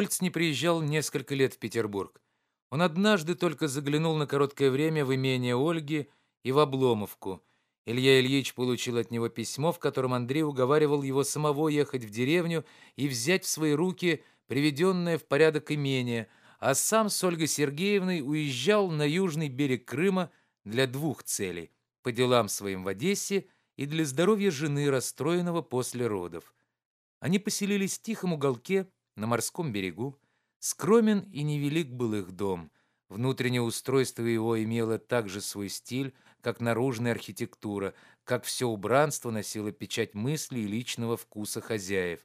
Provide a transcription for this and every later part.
Штольц не приезжал несколько лет в Петербург. Он однажды только заглянул на короткое время в имение Ольги и в Обломовку. Илья Ильич получил от него письмо, в котором Андрей уговаривал его самого ехать в деревню и взять в свои руки приведенное в порядок имение, а сам с Ольгой Сергеевной уезжал на южный берег Крыма для двух целей – по делам своим в Одессе и для здоровья жены, расстроенного после родов. Они поселились в тихом уголке на морском берегу. Скромен и невелик был их дом. Внутреннее устройство его имело также свой стиль, как наружная архитектура, как все убранство носило печать мысли и личного вкуса хозяев.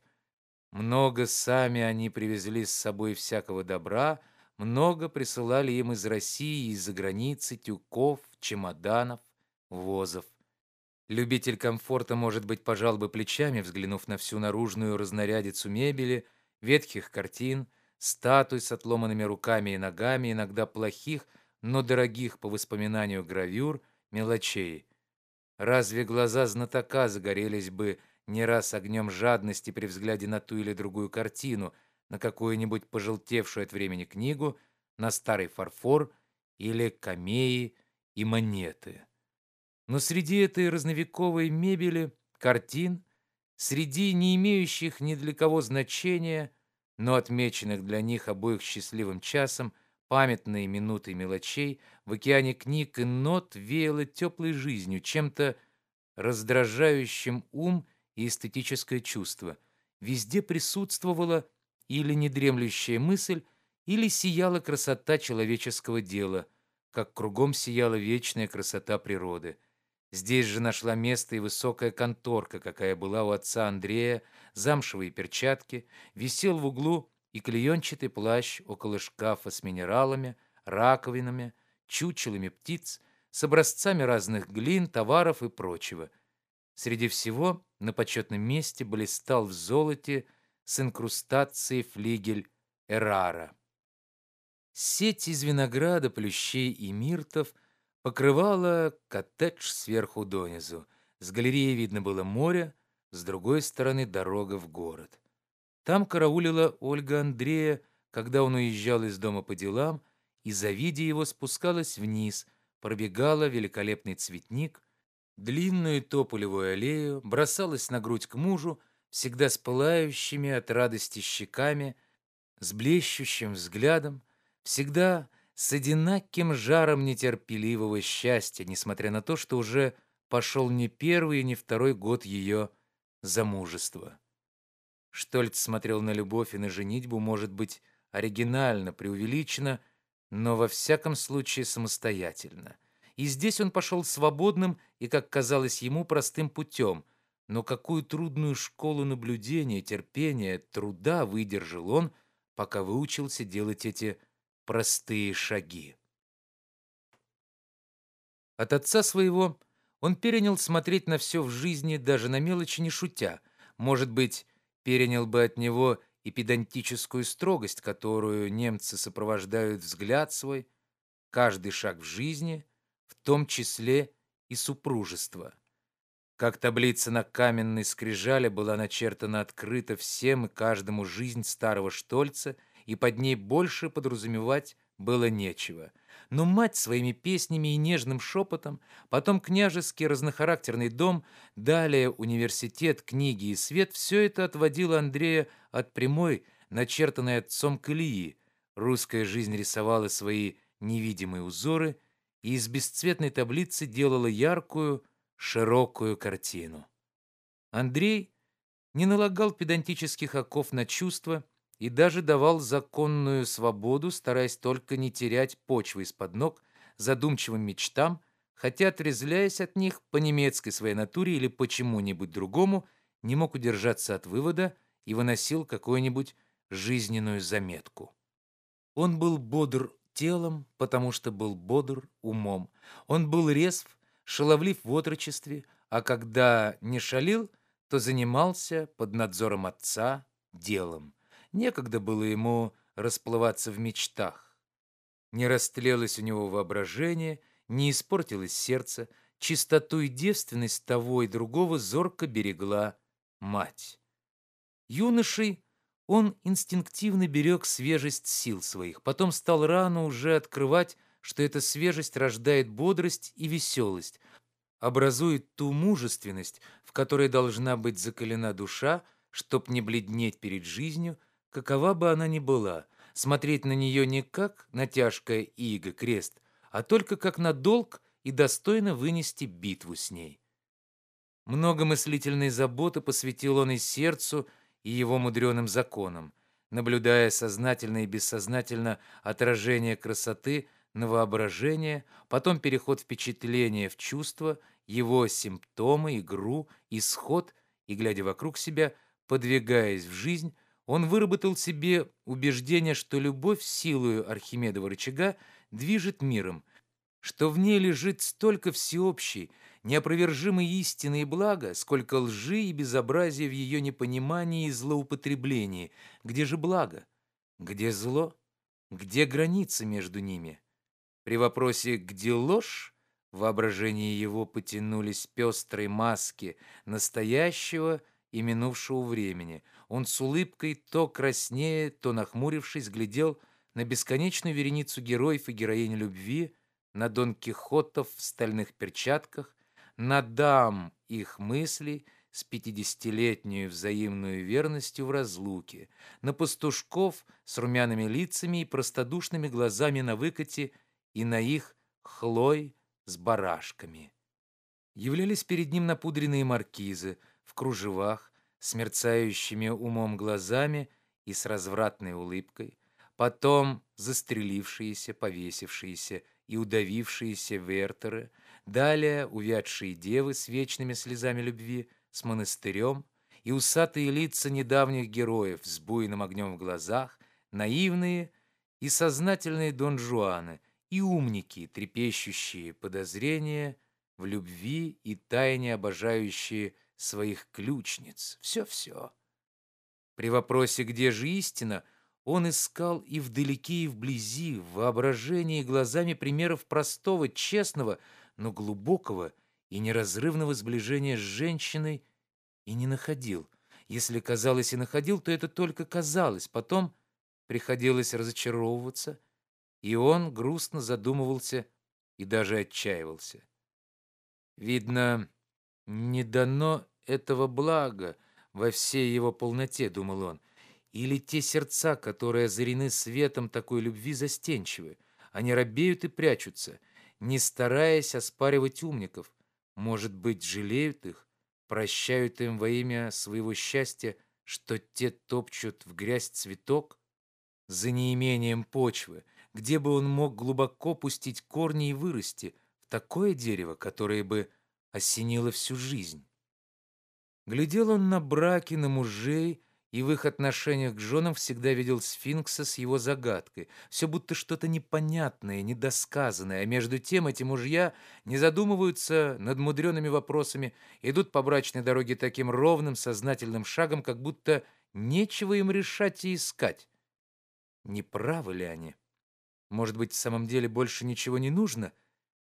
Много сами они привезли с собой всякого добра, много присылали им из России и из-за границы тюков, чемоданов, возов. Любитель комфорта, может быть, пожал бы плечами, взглянув на всю наружную разнарядицу мебели, ветхих картин, статуй с отломанными руками и ногами, иногда плохих, но дорогих по воспоминанию гравюр, мелочей. Разве глаза знатока загорелись бы не раз огнем жадности при взгляде на ту или другую картину, на какую-нибудь пожелтевшую от времени книгу, на старый фарфор или камеи и монеты? Но среди этой разновековой мебели, картин, среди не имеющих ни для кого значения, но отмеченных для них обоих счастливым часом, памятные минуты мелочей, в океане книг и нот веяло теплой жизнью, чем-то раздражающим ум и эстетическое чувство. Везде присутствовала или недремлющая мысль, или сияла красота человеческого дела, как кругом сияла вечная красота природы. Здесь же нашла место и высокая конторка, какая была у отца Андрея, замшевые перчатки, висел в углу и клеенчатый плащ около шкафа с минералами, раковинами, чучелами птиц, с образцами разных глин, товаров и прочего. Среди всего на почетном месте блистал в золоте с инкрустацией флигель Эрара. Сеть из винограда, плющей и миртов – покрывала коттедж сверху донизу. С галереи видно было море, с другой стороны дорога в город. Там караулила Ольга Андрея, когда он уезжал из дома по делам, и, завидя его, спускалась вниз, пробегала великолепный цветник, длинную тополевую аллею, бросалась на грудь к мужу, всегда с пылающими от радости щеками, с блещущим взглядом, всегда с одинаким жаром нетерпеливого счастья, несмотря на то, что уже пошел не первый и не второй год ее замужества. Штольц смотрел на любовь и на женитьбу, может быть, оригинально, преувеличенно, но во всяком случае самостоятельно. И здесь он пошел свободным и, как казалось ему, простым путем. Но какую трудную школу наблюдения, терпения, труда выдержал он, пока выучился делать эти простые шаги. От отца своего он перенял смотреть на все в жизни, даже на мелочи не шутя. Может быть, перенял бы от него и педантическую строгость, которую немцы сопровождают взгляд свой, каждый шаг в жизни, в том числе и супружество. Как таблица на каменной скрижале была начертана открыто всем и каждому жизнь старого Штольца — и под ней больше подразумевать было нечего. Но мать своими песнями и нежным шепотом, потом княжеский разнохарактерный дом, далее университет, книги и свет – все это отводило Андрея от прямой, начертанной отцом колеи. Русская жизнь рисовала свои невидимые узоры и из бесцветной таблицы делала яркую, широкую картину. Андрей не налагал педантических оков на чувства – и даже давал законную свободу, стараясь только не терять почвы из-под ног задумчивым мечтам, хотя, отрезляясь от них по немецкой своей натуре или почему-нибудь другому, не мог удержаться от вывода и выносил какую-нибудь жизненную заметку. Он был бодр телом, потому что был бодр умом. Он был резв, шаловлив в отрочестве, а когда не шалил, то занимался под надзором отца делом. Некогда было ему расплываться в мечтах. Не растлелось у него воображение, не испортилось сердце, чистоту и девственность того и другого зорко берегла мать. Юношей Он инстинктивно берег свежесть сил своих, потом стал рано уже открывать, что эта свежесть рождает бодрость и веселость, образует ту мужественность, в которой должна быть закалена душа, чтоб не бледнеть перед жизнью, какова бы она ни была, смотреть на нее не как на тяжкое иго, крест, а только как на долг и достойно вынести битву с ней. Много мыслительной заботы посвятил он и сердцу, и его мудреным законам, наблюдая сознательно и бессознательно отражение красоты на воображение, потом переход впечатления в чувство, его симптомы, игру, исход, и, глядя вокруг себя, подвигаясь в жизнь, он выработал себе убеждение, что любовь силою Архимедова рычага движет миром, что в ней лежит столько всеобщей, неопровержимой истины и блага, сколько лжи и безобразия в ее непонимании и злоупотреблении. Где же благо? Где зло? Где граница между ними? При вопросе «где ложь?» в воображении его потянулись пестрые маски настоящего и минувшего времени. Он с улыбкой, то краснее, то нахмурившись, глядел на бесконечную вереницу героев и героинь любви, на Дон Кихотов в стальных перчатках, на дам их мыслей с пятидесятилетней взаимную верностью в разлуке, на пастушков с румяными лицами и простодушными глазами на выкате и на их хлой с барашками. Являлись перед ним напудренные маркизы в кружевах, с мерцающими умом глазами и с развратной улыбкой, потом застрелившиеся, повесившиеся и удавившиеся вертеры, далее увядшие девы с вечными слезами любви, с монастырем, и усатые лица недавних героев с буйным огнем в глазах, наивные и сознательные Дон Жуаны, и умники, трепещущие подозрения в любви и тайне обожающие своих ключниц. Все-все. При вопросе «Где же истина?» Он искал и вдалеке, и вблизи, в воображении глазами примеров простого, честного, но глубокого и неразрывного сближения с женщиной и не находил. Если казалось и находил, то это только казалось. Потом приходилось разочаровываться, и он грустно задумывался и даже отчаивался. Видно, не дано этого блага во всей его полноте, думал он. Или те сердца, которые озарены светом такой любви, застенчивы. Они робеют и прячутся, не стараясь оспаривать умников. Может быть, жалеют их, прощают им во имя своего счастья, что те топчут в грязь цветок за неимением почвы, где бы он мог глубоко пустить корни и вырасти в такое дерево, которое бы осенило всю жизнь. Глядел он на браки, на мужей, и в их отношениях к женам всегда видел сфинкса с его загадкой. Все будто что-то непонятное, недосказанное, а между тем эти мужья не задумываются над мудреными вопросами, идут по брачной дороге таким ровным, сознательным шагом, как будто нечего им решать и искать. Не правы ли они? Может быть, в самом деле больше ничего не нужно?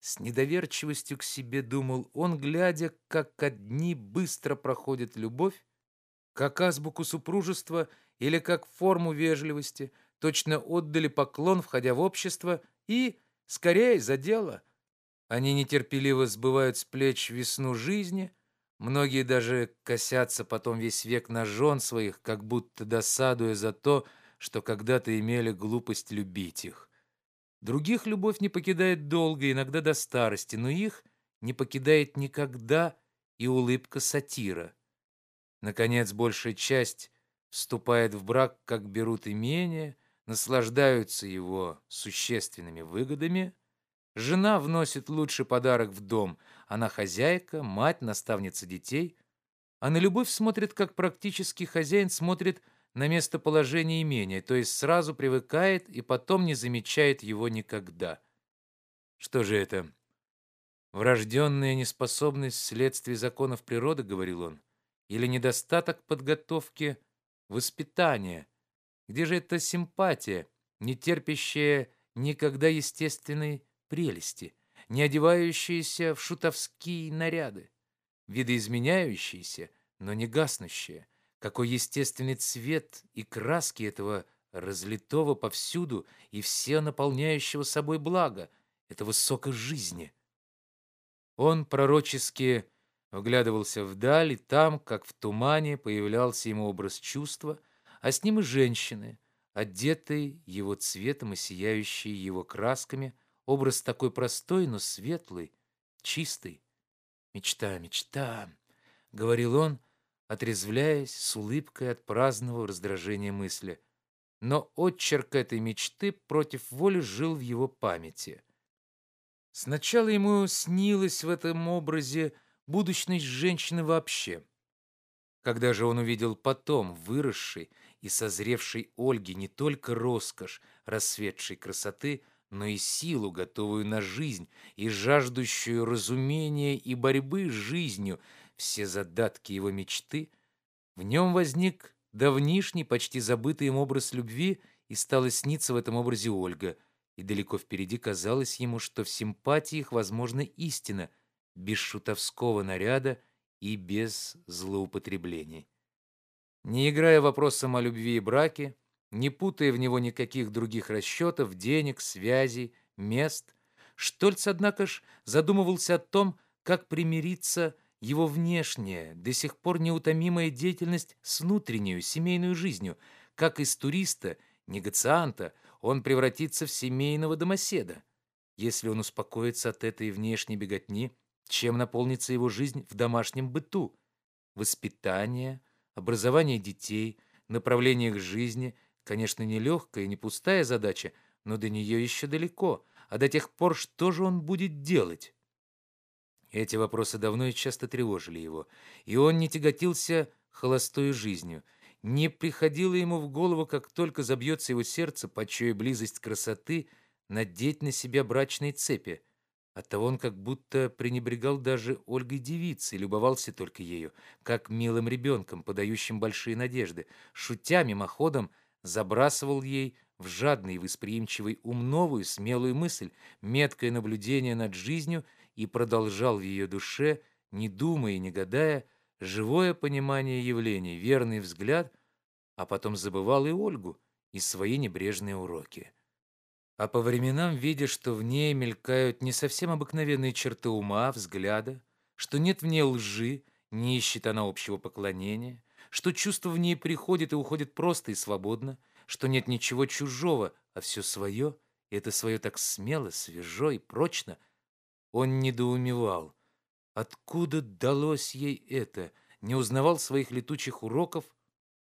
С недоверчивостью к себе думал он, глядя, как одни быстро проходит любовь, как азбуку супружества или как форму вежливости, точно отдали поклон, входя в общество, и, скорее, за дело. Они нетерпеливо сбывают с плеч весну жизни, многие даже косятся потом весь век на жен своих, как будто досадуя за то, что когда-то имели глупость любить их. Других любовь не покидает долго, иногда до старости, но их не покидает никогда и улыбка сатира. Наконец, большая часть вступает в брак, как берут имение, наслаждаются его существенными выгодами. Жена вносит лучший подарок в дом. Она хозяйка, мать, наставница детей. А на любовь смотрит, как практически хозяин смотрит на местоположение имения, то есть сразу привыкает и потом не замечает его никогда. Что же это? Врожденная неспособность вследствие законов природы, говорил он или недостаток подготовки воспитания? Где же эта симпатия, не терпящая никогда естественной прелести, не одевающаяся в шутовские наряды, видоизменяющаяся, но не гаснущая, какой естественный цвет и краски этого разлитого повсюду и все наполняющего собой блага, этого сока жизни. Он пророчески вглядывался вдаль, и там, как в тумане, появлялся ему образ чувства, а с ним и женщины, одетые его цветом и сияющие его красками, образ такой простой, но светлый, чистый. «Мечта, мечта», — говорил он, отрезвляясь с улыбкой от праздного раздражения мысли. Но отчерк этой мечты против воли жил в его памяти. Сначала ему снилось в этом образе будущность женщины вообще. Когда же он увидел потом выросшей и созревшей Ольги не только роскошь рассветшей красоты, но и силу, готовую на жизнь, и жаждущую разумения и борьбы с жизнью, все задатки его мечты, в нем возник давнишний, почти забытый им образ любви, и стала сниться в этом образе Ольга, и далеко впереди казалось ему, что в симпатиях возможна истина, без шутовского наряда и без злоупотреблений. Не играя вопросом о любви и браке, не путая в него никаких других расчетов, денег, связей, мест, Штольц, однако ж, задумывался о том, как примириться его внешняя, до сих пор неутомимая деятельность с внутреннюю, семейную жизнью, как из туриста, негацианта, он превратится в семейного домоседа. Если он успокоится от этой внешней беготни, чем наполнится его жизнь в домашнем быту? Воспитание, образование детей, направление к жизни – Конечно, не легкая и не пустая задача, но до нее еще далеко. А до тех пор что же он будет делать? Эти вопросы давно и часто тревожили его, и он не тяготился холостой жизнью. Не приходило ему в голову, как только забьется его сердце, почуя близость красоты, надеть на себя брачные цепи. Оттого он как будто пренебрегал даже Ольгой девицей, любовался только ею, как милым ребенком, подающим большие надежды, шутя мимоходом, забрасывал ей в жадный и восприимчивый ум новую, смелую мысль, меткое наблюдение над жизнью и продолжал в ее душе, не думая и не гадая, живое понимание явлений, верный взгляд, а потом забывал и Ольгу, и свои небрежные уроки. А по временам, видя, что в ней мелькают не совсем обыкновенные черты ума, взгляда, что нет в ней лжи, не ищет она общего поклонения, что чувство в ней приходит и уходит просто и свободно, что нет ничего чужого, а все свое, и это свое так смело, свежо и прочно. Он недоумевал. Откуда далось ей это? Не узнавал своих летучих уроков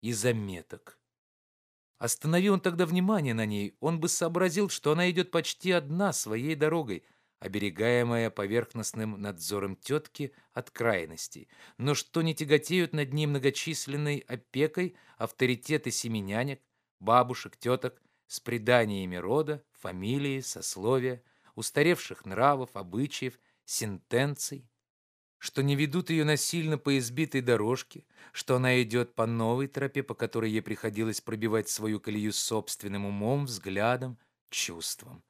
и заметок. Останови он тогда внимание на ней, он бы сообразил, что она идет почти одна своей дорогой — оберегаемая поверхностным надзором тетки от крайностей, но что не тяготеют над ней многочисленной опекой авторитеты семенянек, бабушек, теток с преданиями рода, фамилии, сословия, устаревших нравов, обычаев, сентенций, что не ведут ее насильно по избитой дорожке, что она идет по новой тропе, по которой ей приходилось пробивать свою колею собственным умом, взглядом, чувством.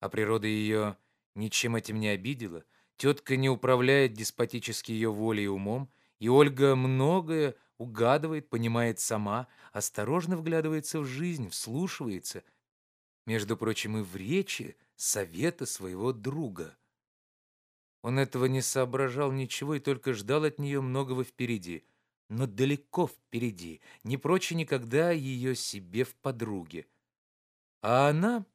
А природа ее ничем этим не обидела, тетка не управляет деспотически ее волей и умом, и Ольга многое угадывает, понимает сама, осторожно вглядывается в жизнь, вслушивается, между прочим, и в речи совета своего друга. Он этого не соображал ничего и только ждал от нее многого впереди, но далеко впереди, не прочь никогда ее себе в подруге. А она,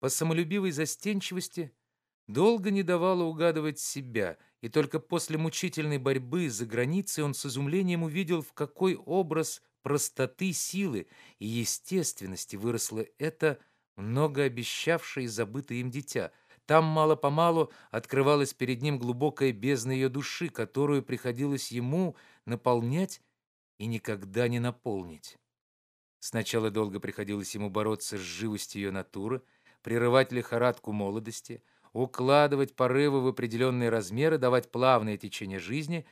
по самолюбивой застенчивости, долго не давала угадывать себя, и только после мучительной борьбы за границей он с изумлением увидел, в какой образ простоты, силы и естественности выросло это многообещавшее и забытое им дитя. Там мало-помалу открывалась перед ним глубокая бездна ее души, которую приходилось ему наполнять и никогда не наполнить. Сначала долго приходилось ему бороться с живостью ее натуры, прерывать лихорадку молодости — укладывать порывы в определенные размеры, давать плавное течение жизни,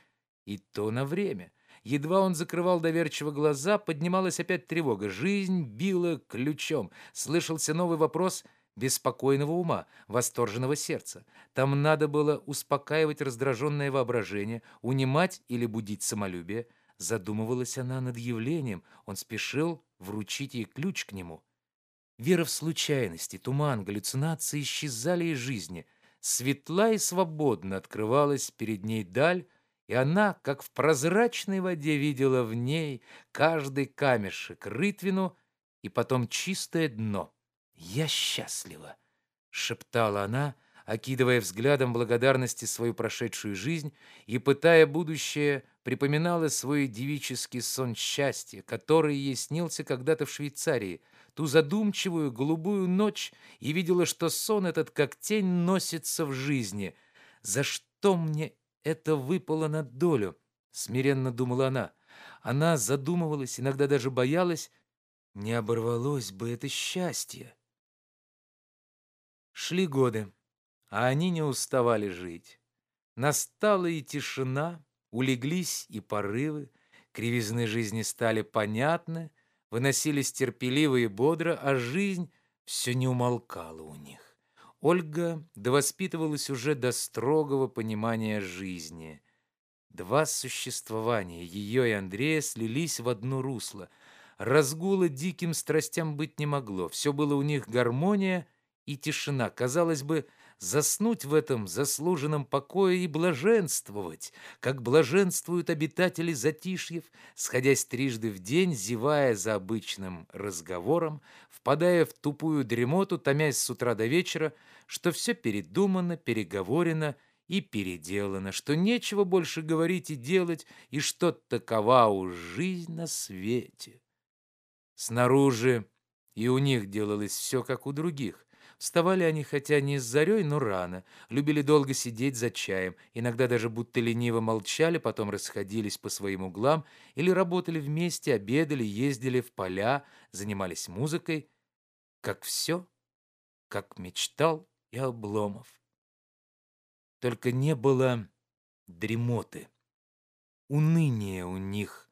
и то на время. Едва он закрывал доверчиво глаза, поднималась опять тревога. Жизнь била ключом. Слышался новый вопрос беспокойного ума, восторженного сердца. Там надо было успокаивать раздраженное воображение, унимать или будить самолюбие, Задумывалась она над явлением, он спешил вручить ей ключ к нему. Вера в случайности, туман, галлюцинации исчезали из жизни. Светла и свободно открывалась перед ней даль, и она, как в прозрачной воде, видела в ней каждый камешек, рытвину и потом чистое дно. «Я счастлива!» — шептала она, окидывая взглядом благодарности свою прошедшую жизнь и, пытая будущее, припоминала свой девический сон счастья, который ей снился когда-то в Швейцарии, ту задумчивую голубую ночь, и видела, что сон этот, как тень, носится в жизни. «За что мне это выпало на долю?» — смиренно думала она. Она задумывалась, иногда даже боялась, не оборвалось бы это счастье. Шли годы а они не уставали жить. Настала и тишина, улеглись и порывы, кривизны жизни стали понятны, выносились терпеливо и бодро, а жизнь все не умолкала у них. Ольга довоспитывалась уже до строгого понимания жизни. Два существования, ее и Андрея, слились в одно русло. Разгула диким страстям быть не могло. Все было у них гармония и тишина. Казалось бы, заснуть в этом заслуженном покое и блаженствовать, как блаженствуют обитатели затишьев, сходясь трижды в день, зевая за обычным разговором, впадая в тупую дремоту, томясь с утра до вечера, что все передумано, переговорено и переделано, что нечего больше говорить и делать, и что такова уж жизнь на свете. Снаружи и у них делалось все, как у других. Вставали они хотя не с зарей, но рано, любили долго сидеть за чаем, иногда даже будто лениво молчали, потом расходились по своим углам или работали вместе, обедали, ездили в поля, занимались музыкой. Как все, как мечтал и Обломов. Только не было дремоты. Уныние у них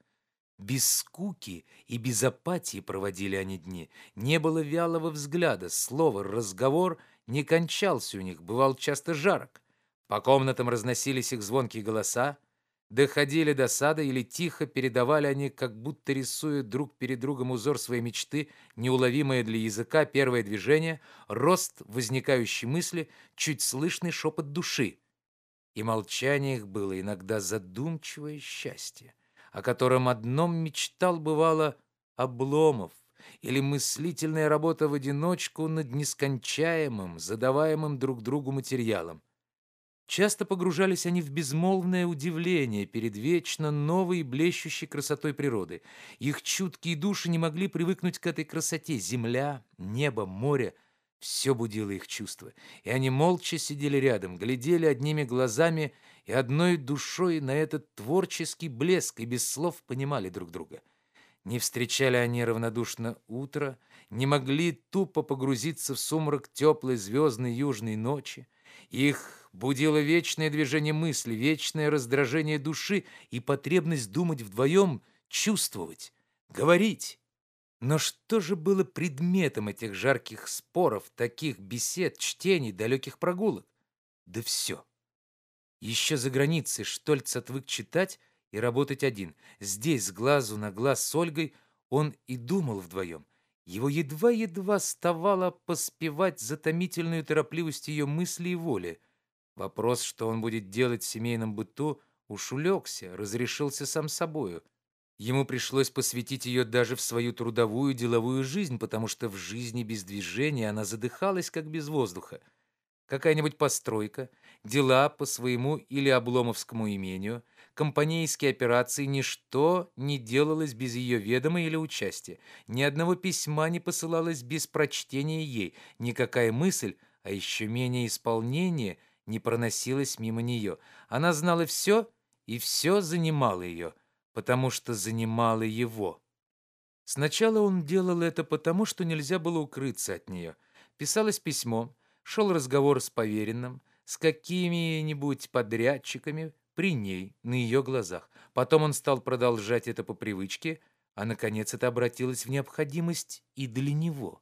без скуки и без апатии проводили они дни. Не было вялого взгляда, слова, разговор не кончался у них, бывал часто жарок. По комнатам разносились их звонкие голоса, доходили до сада или тихо передавали они, как будто рисуя друг перед другом узор своей мечты, неуловимое для языка первое движение, рост возникающей мысли, чуть слышный шепот души. И молчание их было иногда задумчивое счастье о котором одном мечтал, бывало, Обломов, или мыслительная работа в одиночку над нескончаемым, задаваемым друг другу материалом. Часто погружались они в безмолвное удивление перед вечно новой блещущей красотой природы. Их чуткие души не могли привыкнуть к этой красоте. Земля, небо, море — все будило их чувства, и они молча сидели рядом, глядели одними глазами и одной душой на этот творческий блеск и без слов понимали друг друга. Не встречали они равнодушно утро, не могли тупо погрузиться в сумрак теплой звездной южной ночи. Их будило вечное движение мысли, вечное раздражение души и потребность думать вдвоем, чувствовать, говорить. Но что же было предметом этих жарких споров, таких бесед, чтений, далеких прогулок? Да все. Еще за границей Штольц отвык читать и работать один. Здесь, с глазу на глаз с Ольгой, он и думал вдвоем. Его едва-едва ставало поспевать затомительную торопливость ее мысли и воли. Вопрос, что он будет делать в семейном быту, уж улегся, разрешился сам собою. Ему пришлось посвятить ее даже в свою трудовую деловую жизнь, потому что в жизни без движения она задыхалась, как без воздуха. Какая-нибудь постройка, дела по своему или обломовскому имению, компанейские операции, ничто не делалось без ее ведома или участия. Ни одного письма не посылалось без прочтения ей, никакая мысль, а еще менее исполнение, не проносилась мимо нее. Она знала все, и все занимало ее – потому что занимала его. Сначала он делал это потому, что нельзя было укрыться от нее. Писалось письмо, шел разговор с поверенным, с какими-нибудь подрядчиками при ней, на ее глазах. Потом он стал продолжать это по привычке, а, наконец, это обратилось в необходимость и для него.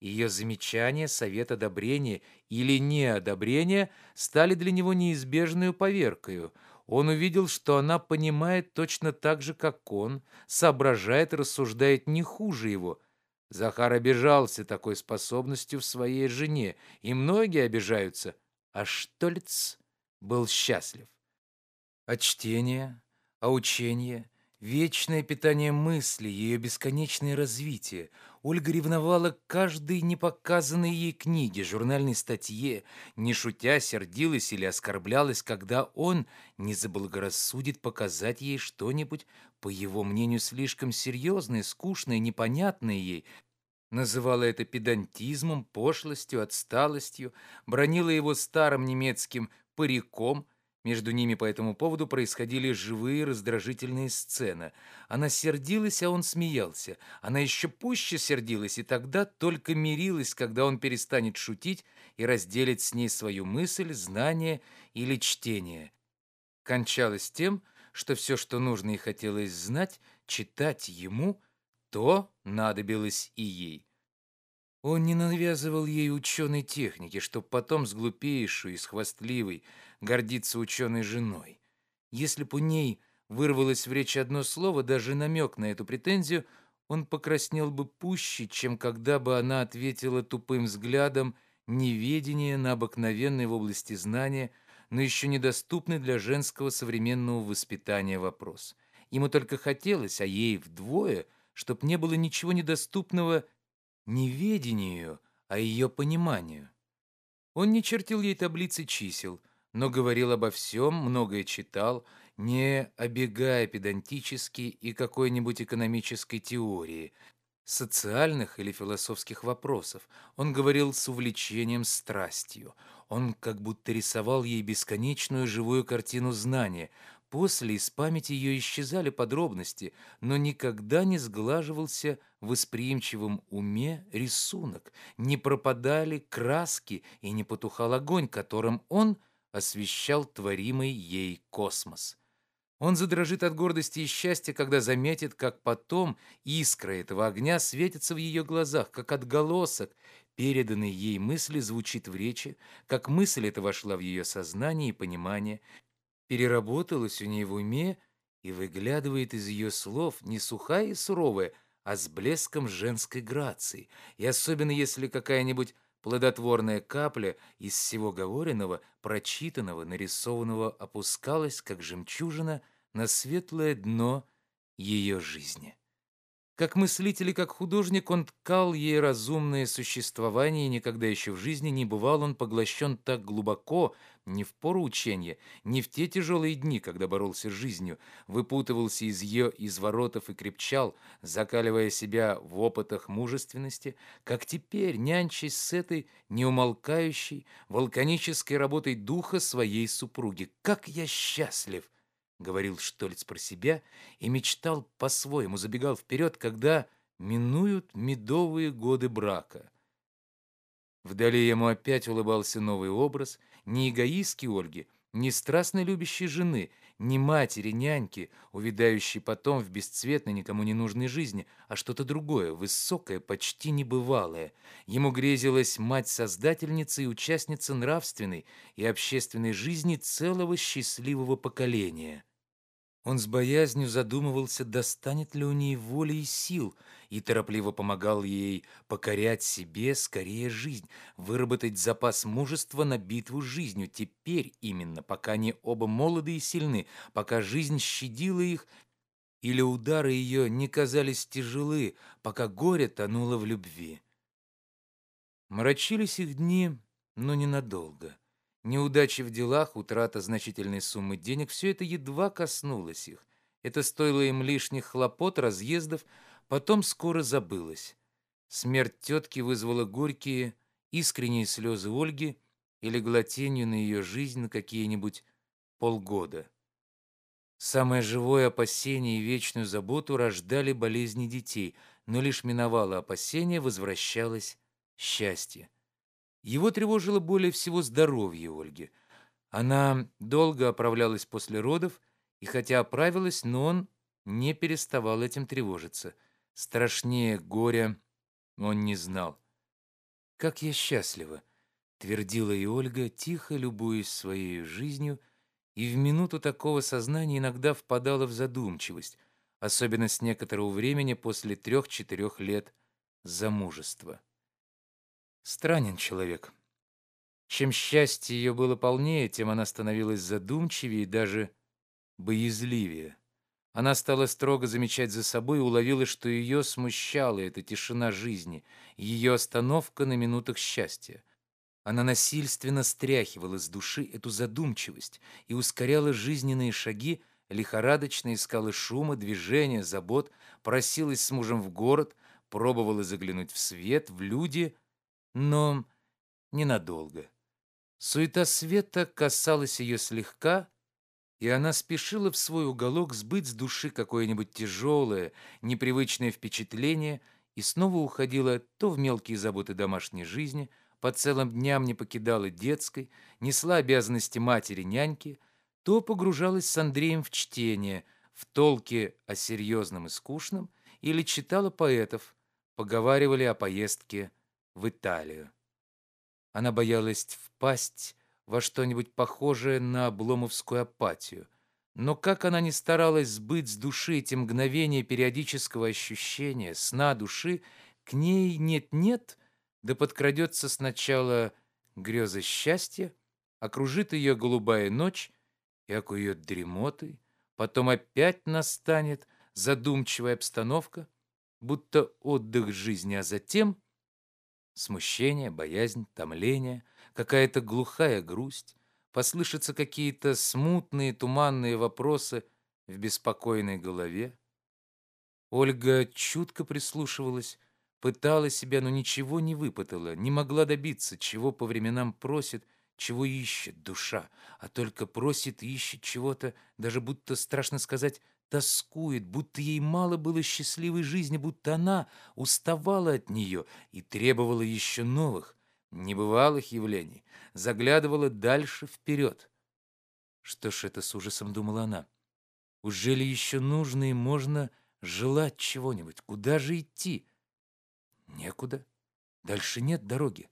Ее замечания, совет одобрения или неодобрения стали для него неизбежной поверкою – он увидел, что она понимает точно так же, как он, соображает и рассуждает не хуже его. Захар обижался такой способностью в своей жене, и многие обижаются, а Штольц был счастлив. А чтение, а учение, вечное питание мысли, ее бесконечное развитие. Ольга ревновала к каждой непоказанной ей книге, журнальной статье, не шутя, сердилась или оскорблялась, когда он не заблагорассудит показать ей что-нибудь, по его мнению, слишком серьезное, скучное, непонятное ей, называла это педантизмом, пошлостью, отсталостью, бронила его старым немецким париком, между ними по этому поводу происходили живые раздражительные сцены. Она сердилась, а он смеялся. Она еще пуще сердилась, и тогда только мирилась, когда он перестанет шутить и разделит с ней свою мысль, знание или чтение. Кончалось тем, что все, что нужно и хотелось знать, читать ему, то надобилось и ей. Он не навязывал ей ученой техники, чтоб потом с глупейшей и с хвастливой гордиться ученой женой. Если б у ней вырвалось в речи одно слово, даже намек на эту претензию, он покраснел бы пуще, чем когда бы она ответила тупым взглядом неведение на обыкновенный в области знания, но еще недоступный для женского современного воспитания вопрос. Ему только хотелось, а ей вдвое, чтоб не было ничего недоступного не ведению, а ее пониманию. Он не чертил ей таблицы чисел, но говорил обо всем, многое читал, не обегая педантически и какой-нибудь экономической теории, социальных или философских вопросов. Он говорил с увлечением, страстью. Он как будто рисовал ей бесконечную живую картину знания, После из памяти ее исчезали подробности, но никогда не сглаживался в восприимчивом уме рисунок, не пропадали краски и не потухал огонь, которым он освещал творимый ей космос. Он задрожит от гордости и счастья, когда заметит, как потом искра этого огня светится в ее глазах, как отголосок, переданный ей мысли звучит в речи, как мысль эта вошла в ее сознание и понимание, переработалась у ней в уме и выглядывает из ее слов не сухая и суровая, а с блеском женской грации, и особенно если какая-нибудь плодотворная капля из всего говоренного, прочитанного, нарисованного опускалась, как жемчужина, на светлое дно ее жизни. Как мыслитель и как художник он ткал ей разумное существование, и никогда еще в жизни не бывал он поглощен так глубоко, не в пору учения, не в те тяжелые дни, когда боролся с жизнью, выпутывался из ее изворотов и крепчал, закаливая себя в опытах мужественности, как теперь, нянчась с этой неумолкающей, вулканической работой духа своей супруги. Как я счастлив! Говорил Штольц про себя и мечтал по-своему, забегал вперед, когда минуют медовые годы брака. Вдали ему опять улыбался новый образ, не эгоистки Ольги, не страстно любящей жены, не матери, няньки, увядающей потом в бесцветной, никому не нужной жизни, а что-то другое, высокое, почти небывалое. Ему грезилась мать-создательница и участница нравственной и общественной жизни целого счастливого поколения. Он с боязнью задумывался, достанет ли у ней воли и сил, и торопливо помогал ей покорять себе скорее жизнь, выработать запас мужества на битву с жизнью, теперь именно, пока они оба молоды и сильны, пока жизнь щадила их, или удары ее не казались тяжелы, пока горе тонуло в любви. Мрачились их дни, но ненадолго. Неудачи в делах, утрата значительной суммы денег – все это едва коснулось их. Это стоило им лишних хлопот, разъездов, потом скоро забылось. Смерть тетки вызвала горькие, искренние слезы Ольги и легла тенью на ее жизнь на какие-нибудь полгода. Самое живое опасение и вечную заботу рождали болезни детей, но лишь миновало опасение, возвращалось счастье. Его тревожило более всего здоровье Ольги. Она долго оправлялась после родов, и хотя оправилась, но он не переставал этим тревожиться. Страшнее горя он не знал. «Как я счастлива!» — твердила и Ольга, тихо любуясь своей жизнью и в минуту такого сознания иногда впадала в задумчивость, особенно с некоторого времени после трех-четырех лет замужества. Странен человек. Чем счастье ее было полнее, тем она становилась задумчивее и даже боязливее. Она стала строго замечать за собой и уловила, что ее смущала эта тишина жизни, ее остановка на минутах счастья. Она насильственно стряхивала с души эту задумчивость и ускоряла жизненные шаги, лихорадочно искала шума, движения, забот, просилась с мужем в город, пробовала заглянуть в свет, в люди, но ненадолго. Суета света касалась ее слегка, и она спешила в свой уголок сбыть с души какое-нибудь тяжелое, непривычное впечатление и снова уходила то в мелкие заботы домашней жизни, по целым дням не покидала детской, несла обязанности матери-няньки, то погружалась с Андреем в чтение, в толки о серьезном и скучном, или читала поэтов, поговаривали о поездке в Италию. Она боялась впасть во что-нибудь похожее на обломовскую апатию. Но как она ни старалась сбыть с души эти мгновения периодического ощущения, сна души, к ней нет-нет, да подкрадется сначала греза счастья, окружит ее голубая ночь и окует дремотой, потом опять настанет задумчивая обстановка, будто отдых жизни, а затем смущение, боязнь, томление — какая-то глухая грусть, послышатся какие-то смутные, туманные вопросы в беспокойной голове. Ольга чутко прислушивалась, пытала себя, но ничего не выпытала, не могла добиться, чего по временам просит, чего ищет душа, а только просит и ищет чего-то, даже будто, страшно сказать, тоскует, будто ей мало было счастливой жизни, будто она уставала от нее и требовала еще новых, небывалых явлений, заглядывала дальше вперед. Что ж это с ужасом думала она? Ужели еще нужно и можно желать чего-нибудь? Куда же идти? Некуда. Дальше нет дороги.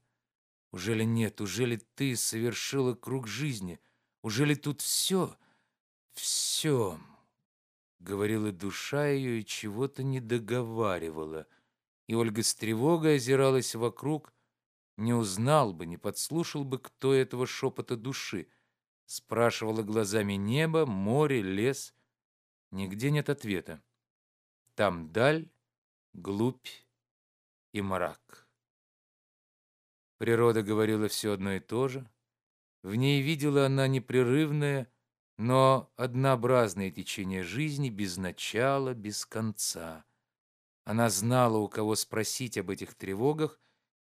Ужели нет? Ужели ты совершила круг жизни? Ужели тут все? Все. Говорила душа ее и чего-то не договаривала. И Ольга с тревогой озиралась вокруг, не узнал бы, не подслушал бы, кто этого шепота души. Спрашивала глазами небо, море, лес. Нигде нет ответа. Там даль, глубь и мрак. Природа говорила все одно и то же. В ней видела она непрерывное, но однообразное течение жизни без начала, без конца. Она знала, у кого спросить об этих тревогах,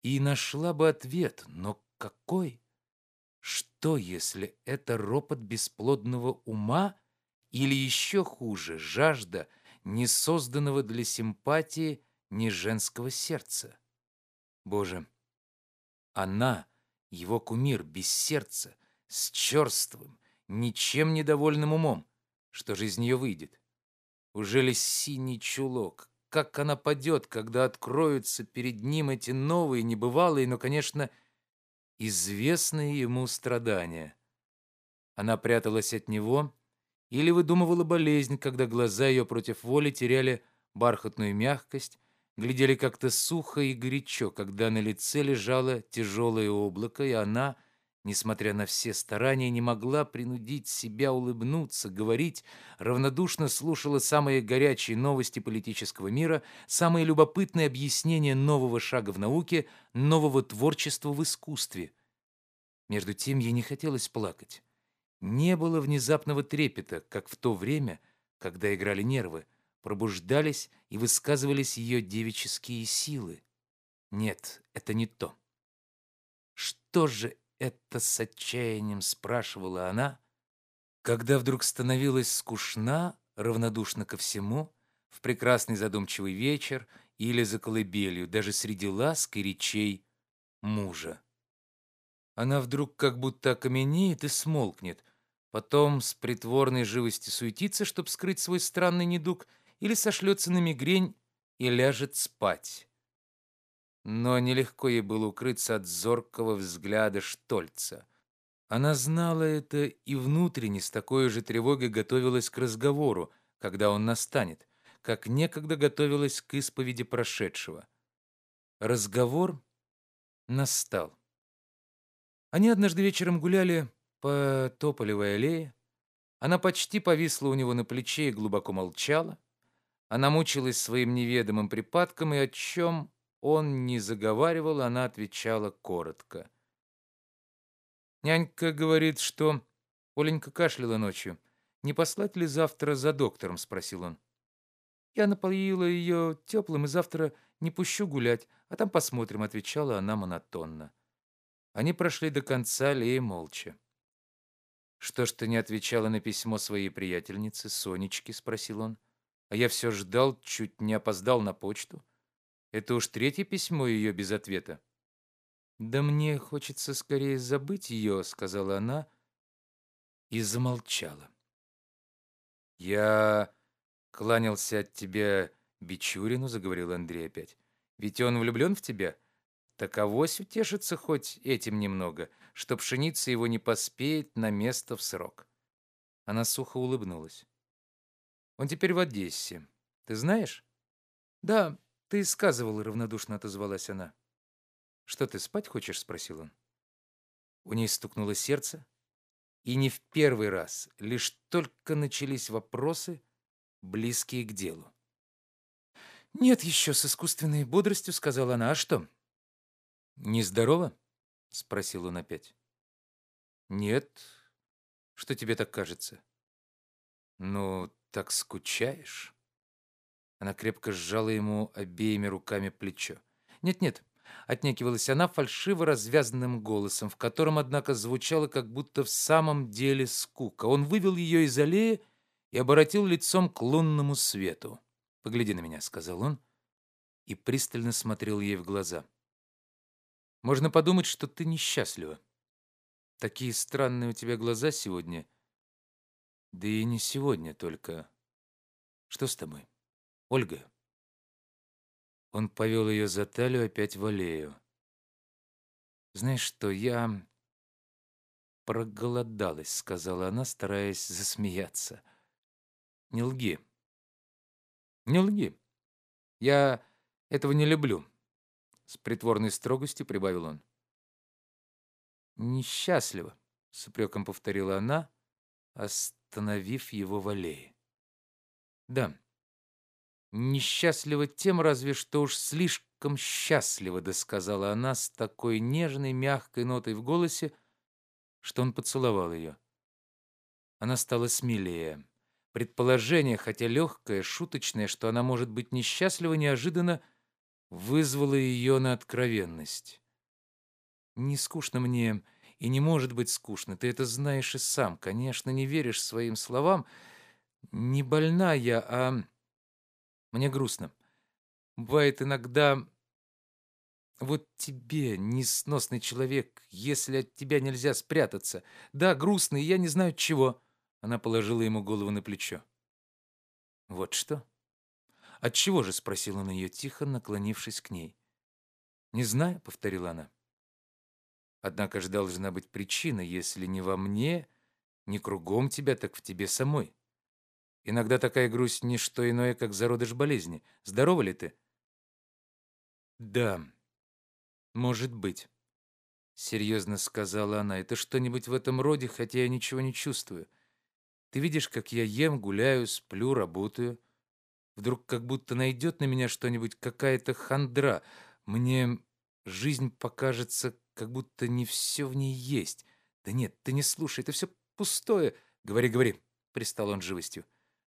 и нашла бы ответ, но какой? Что, если это ропот бесплодного ума или еще хуже, жажда не созданного для симпатии ни женского сердца? Боже, она, его кумир, без сердца, с черствым, ничем недовольным умом. Что же из нее выйдет? Ужели синий чулок, как она падет, когда откроются перед ним эти новые, небывалые, но, конечно, известные ему страдания. Она пряталась от него или выдумывала болезнь, когда глаза ее против воли теряли бархатную мягкость, глядели как-то сухо и горячо, когда на лице лежало тяжелое облако, и она — несмотря на все старания, не могла принудить себя улыбнуться, говорить, равнодушно слушала самые горячие новости политического мира, самые любопытные объяснения нового шага в науке, нового творчества в искусстве. Между тем ей не хотелось плакать. Не было внезапного трепета, как в то время, когда играли нервы, пробуждались и высказывались ее девические силы. Нет, это не то. Что же это с отчаянием спрашивала она, когда вдруг становилась скучна, равнодушна ко всему, в прекрасный задумчивый вечер или за колыбелью, даже среди ласк и речей мужа. Она вдруг как будто окаменеет и смолкнет, потом с притворной живостью суетится, чтобы скрыть свой странный недуг, или сошлется на мигрень и ляжет спать. Но нелегко ей было укрыться от зоркого взгляда Штольца. Она знала это и внутренне с такой же тревогой готовилась к разговору, когда он настанет, как некогда готовилась к исповеди прошедшего. Разговор настал. Они однажды вечером гуляли по Тополевой аллее. Она почти повисла у него на плече и глубоко молчала. Она мучилась своим неведомым припадком, и о чем он не заговаривал, она отвечала коротко — Нянька говорит, что... Оленька кашляла ночью. «Не послать ли завтра за доктором?» — спросил он. «Я напоила ее теплым и завтра не пущу гулять, а там посмотрим», — отвечала она монотонно. Они прошли до конца аллеи молча. «Что ж ты не отвечала на письмо своей приятельницы, Сонечки?» — спросил он. «А я все ждал, чуть не опоздал на почту. Это уж третье письмо ее без ответа». «Да мне хочется скорее забыть ее», — сказала она и замолчала. «Я кланялся от тебя Бичурину», — заговорил Андрей опять. «Ведь он влюблен в тебя. Так авось утешится хоть этим немного, что пшеница его не поспеет на место в срок». Она сухо улыбнулась. «Он теперь в Одессе. Ты знаешь?» «Да, ты сказывал», — равнодушно отозвалась она. «Что ты, спать хочешь?» — спросил он. У ней стукнуло сердце, и не в первый раз, лишь только начались вопросы, близкие к делу. «Нет еще с искусственной бодростью», — сказала она. «А что?» «Нездорово?» — спросил он опять. «Нет. Что тебе так кажется?» «Ну, так скучаешь?» Она крепко сжала ему обеими руками плечо. «Нет-нет, Отнекивалась она фальшиво развязанным голосом, в котором, однако, звучало как будто в самом деле скука. Он вывел ее из аллеи и обратил лицом к лунному свету. «Погляди на меня», — сказал он, и пристально смотрел ей в глаза. «Можно подумать, что ты несчастлива. Такие странные у тебя глаза сегодня. Да и не сегодня только. Что с тобой, Ольга?» Он повел ее за талию опять в аллею. «Знаешь что, я проголодалась», — сказала она, стараясь засмеяться. «Не лги. Не лги. Я этого не люблю», — с притворной строгостью прибавил он. «Несчастливо», — с упреком повторила она, остановив его в аллее. «Да, Несчастлива тем, разве что уж слишком счастлива, досказала она с такой нежной, мягкой нотой в голосе, что он поцеловал ее. Она стала смелее. Предположение, хотя легкое, шуточное, что она может быть несчастлива, неожиданно вызвало ее на откровенность. «Не скучно мне и не может быть скучно, ты это знаешь и сам. Конечно, не веришь своим словам. Не больна я, а...» Мне грустно. Бывает иногда... Вот тебе, несносный человек, если от тебя нельзя спрятаться. Да, грустно, и я не знаю чего. Она положила ему голову на плечо. Вот что? От чего же? Спросил он ее тихо, наклонившись к ней. Не знаю, повторила она. Однако же должна быть причина, если не во мне, не кругом тебя, так в тебе самой. Иногда такая грусть — не что иное, как зародыш болезни. Здорова ли ты?» «Да, может быть», — серьезно сказала она. «Это что-нибудь в этом роде, хотя я ничего не чувствую. Ты видишь, как я ем, гуляю, сплю, работаю. Вдруг как будто найдет на меня что-нибудь, какая-то хандра. Мне жизнь покажется, как будто не все в ней есть. Да нет, ты не слушай, это все пустое. Говори, говори», — пристал он живостью.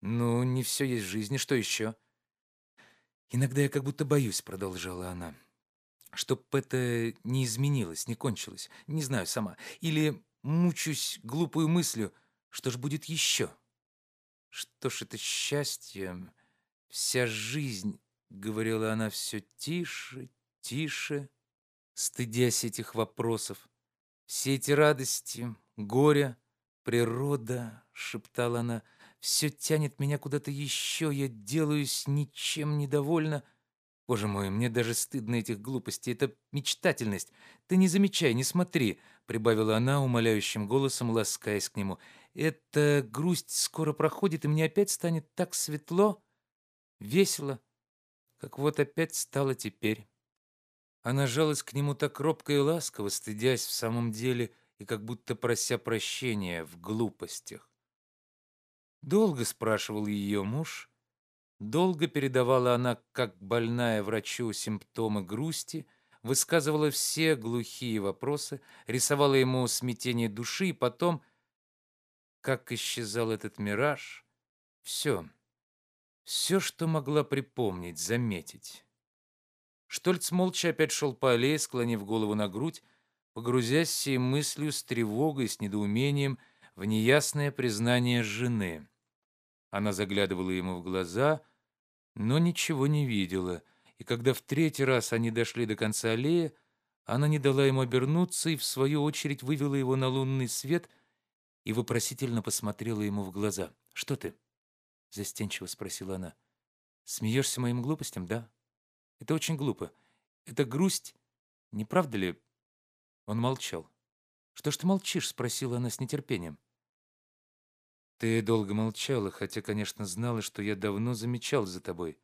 «Ну, не все есть в жизни, что еще?» «Иногда я как будто боюсь», — продолжала она. «Чтоб это не изменилось, не кончилось. Не знаю сама. Или мучусь глупую мыслью, что ж будет еще?» «Что ж это счастье? Вся жизнь», — говорила она все тише, тише, стыдясь этих вопросов. «Все эти радости, горе, природа», — шептала она, — все тянет меня куда-то еще, я делаюсь ничем недовольна. Боже мой, мне даже стыдно этих глупостей. Это мечтательность. Ты не замечай, не смотри, прибавила она умоляющим голосом, ласкаясь к нему. Эта грусть скоро проходит, и мне опять станет так светло, весело, как вот опять стало теперь. Она жалась к нему так робко и ласково, стыдясь в самом деле и как будто прося прощения в глупостях. Долго спрашивал ее муж, Долго передавала она, как больная врачу, симптомы грусти, высказывала все глухие вопросы, рисовала ему смятение души, и потом, как исчезал этот мираж, все, все, что могла припомнить, заметить. Штольц молча опять шел по аллее, склонив голову на грудь, погрузясь всей мыслью с тревогой, с недоумением в неясное признание жены. Она заглядывала ему в глаза, но ничего не видела, и когда в третий раз они дошли до конца аллеи, она не дала ему обернуться и, в свою очередь, вывела его на лунный свет и вопросительно посмотрела ему в глаза. «Что ты?» — застенчиво спросила она. «Смеешься моим глупостям, да? Это очень глупо. Это грусть, не правда ли?» Он молчал. «Что ж ты молчишь?» — спросила она с нетерпением. Ты долго молчала, хотя, конечно, знала, что я давно замечал за тобой.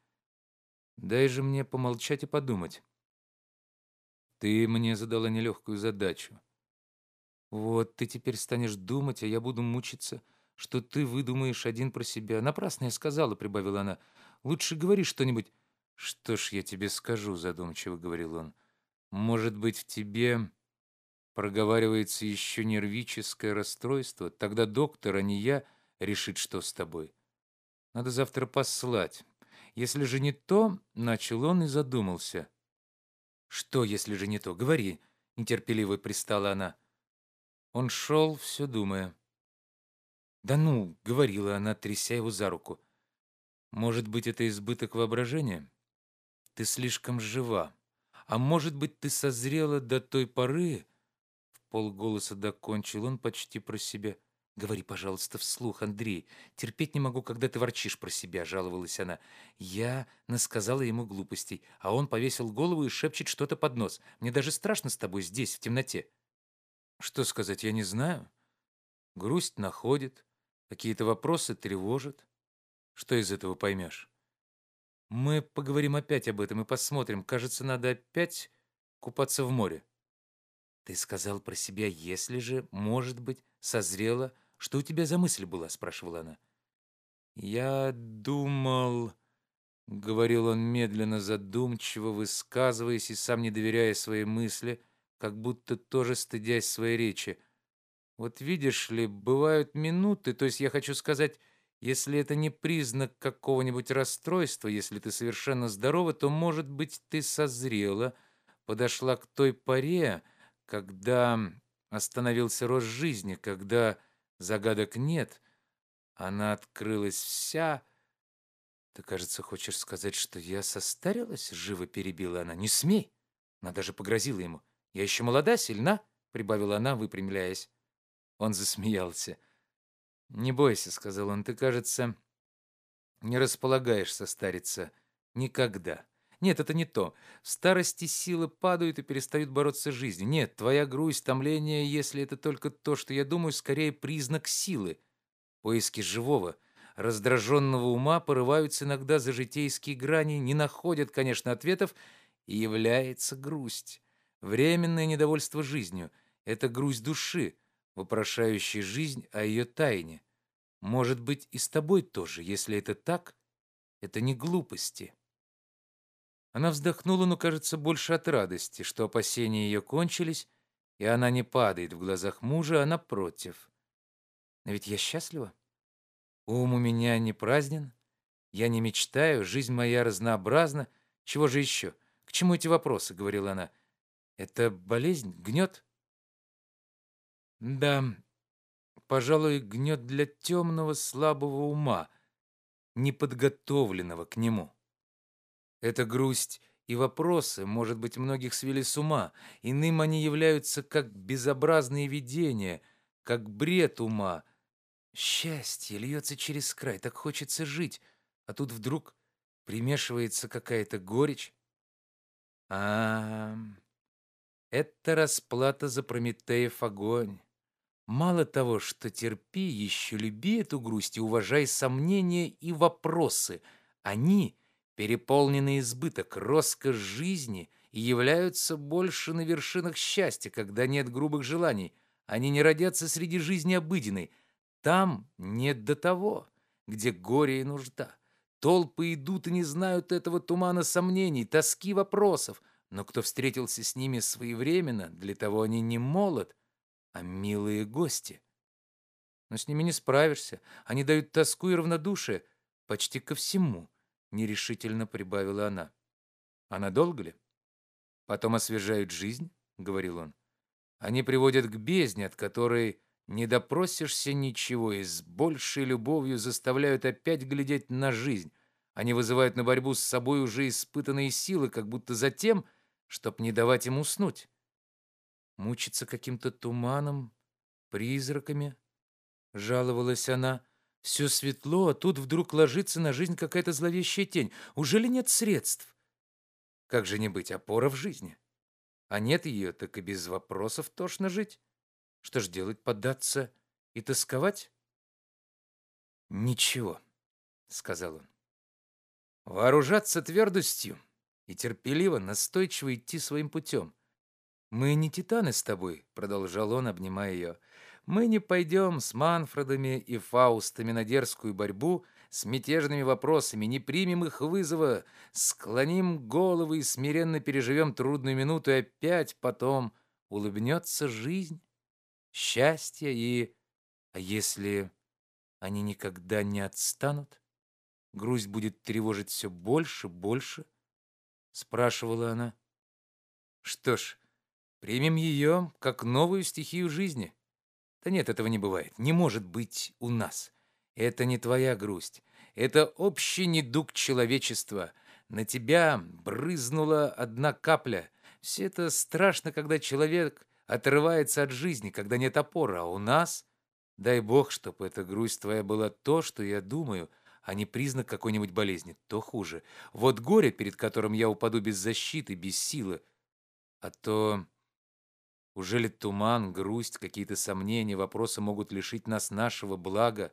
Дай же мне помолчать и подумать. Ты мне задала нелегкую задачу. Вот ты теперь станешь думать, а я буду мучиться, что ты выдумаешь один про себя. Напрасно я сказала, прибавила она. Лучше говори что-нибудь. Что ж я тебе скажу, задумчиво говорил он. Может быть, в тебе проговаривается еще нервическое расстройство? Тогда доктор, а не я, решит, что с тобой. Надо завтра послать. Если же не то, начал он и задумался. Что, если же не то? Говори, нетерпеливо пристала она. Он шел, все думая. Да ну, говорила она, тряся его за руку. Может быть, это избыток воображения? Ты слишком жива. А может быть, ты созрела до той поры? В полголоса докончил он почти про себя. «Говори, пожалуйста, вслух, Андрей. Терпеть не могу, когда ты ворчишь про себя», — жаловалась она. Я насказала ему глупостей, а он повесил голову и шепчет что-то под нос. Мне даже страшно с тобой здесь, в темноте. Что сказать, я не знаю. Грусть находит, какие-то вопросы тревожат. Что из этого поймешь? Мы поговорим опять об этом и посмотрим. Кажется, надо опять купаться в море. Ты сказал про себя, если же, может быть, созрела «Что у тебя за мысль была?» — спрашивала она. «Я думал...» — говорил он медленно, задумчиво, высказываясь и сам не доверяя своей мысли, как будто тоже стыдясь своей речи. «Вот видишь ли, бывают минуты, то есть я хочу сказать, если это не признак какого-нибудь расстройства, если ты совершенно здорова, то, может быть, ты созрела, подошла к той поре, когда остановился рост жизни, когда Загадок нет. Она открылась вся. Ты, кажется, хочешь сказать, что я состарилась? Живо перебила она. Не смей. Она даже погрозила ему. Я еще молода, сильна, прибавила она, выпрямляясь. Он засмеялся. «Не бойся», — сказал он, — «ты, кажется, не располагаешь состариться. Никогда. Нет, это не то. В старости силы падают и перестают бороться с жизнью. Нет, твоя грусть, томление, если это только то, что я думаю, скорее признак силы. Поиски живого, раздраженного ума порываются иногда за житейские грани, не находят, конечно, ответов, и является грусть. Временное недовольство жизнью — это грусть души, вопрошающая жизнь о ее тайне. Может быть, и с тобой тоже, если это так, это не глупости. Она вздохнула, но, кажется, больше от радости, что опасения ее кончились, и она не падает в глазах мужа, а напротив. Но ведь я счастлива. Ум у меня не празднен, я не мечтаю, жизнь моя разнообразна. Чего же еще? К чему эти вопросы, говорила она. Это болезнь, гнет? Да, пожалуй, гнет для темного слабого ума, неподготовленного к нему. Эта грусть и вопросы, может быть, многих свели с ума. Иным они являются как безобразные видения, как бред ума. Счастье льется через край, так хочется жить, а тут вдруг примешивается какая-то горечь. А, это расплата за Прометеев огонь. Мало того, что терпи, еще люби эту грусть и уважай сомнения и вопросы. Они переполнены избыток, роскошь жизни и являются больше на вершинах счастья, когда нет грубых желаний. Они не родятся среди жизни обыденной. Там нет до того, где горе и нужда. Толпы идут и не знают этого тумана сомнений, тоски вопросов. Но кто встретился с ними своевременно, для того они не молод, а милые гости. Но с ними не справишься. Они дают тоску и равнодушие почти ко всему, нерешительно прибавила она. А надолго ли? Потом освежают жизнь, говорил он. Они приводят к бездне, от которой не допросишься ничего и с большей любовью заставляют опять глядеть на жизнь. Они вызывают на борьбу с собой уже испытанные силы, как будто за тем, чтоб не давать им уснуть. Мучиться каким-то туманом, призраками, жаловалась она. Все светло, а тут вдруг ложится на жизнь какая-то зловещая тень. Уже ли нет средств? Как же не быть, опора в жизни. А нет ее, так и без вопросов тошно жить. Что ж делать, поддаться и тосковать? Ничего, сказал он. Вооружаться твердостью и терпеливо, настойчиво идти своим путем. Мы не титаны с тобой, продолжал он, обнимая ее. Мы не пойдем с Манфредами и Фаустами на дерзкую борьбу с мятежными вопросами, не примем их вызова, склоним головы и смиренно переживем трудную минуту, и опять потом улыбнется жизнь счастья и... А если они никогда не отстанут? Грусть будет тревожить все больше, больше? Спрашивала она. Что ж, примем ее как новую стихию жизни. Да нет, этого не бывает. Не может быть у нас. Это не твоя грусть. Это общий недуг человечества. На тебя брызнула одна капля. Все это страшно, когда человек отрывается от жизни, когда нет опоры, а у нас, дай бог, чтобы эта грусть твоя была то, что я думаю, а не признак какой-нибудь болезни, то хуже. Вот горе, перед которым я упаду без защиты, без силы, а то... Уже ли туман, грусть, какие-то сомнения, вопросы могут лишить нас нашего блага,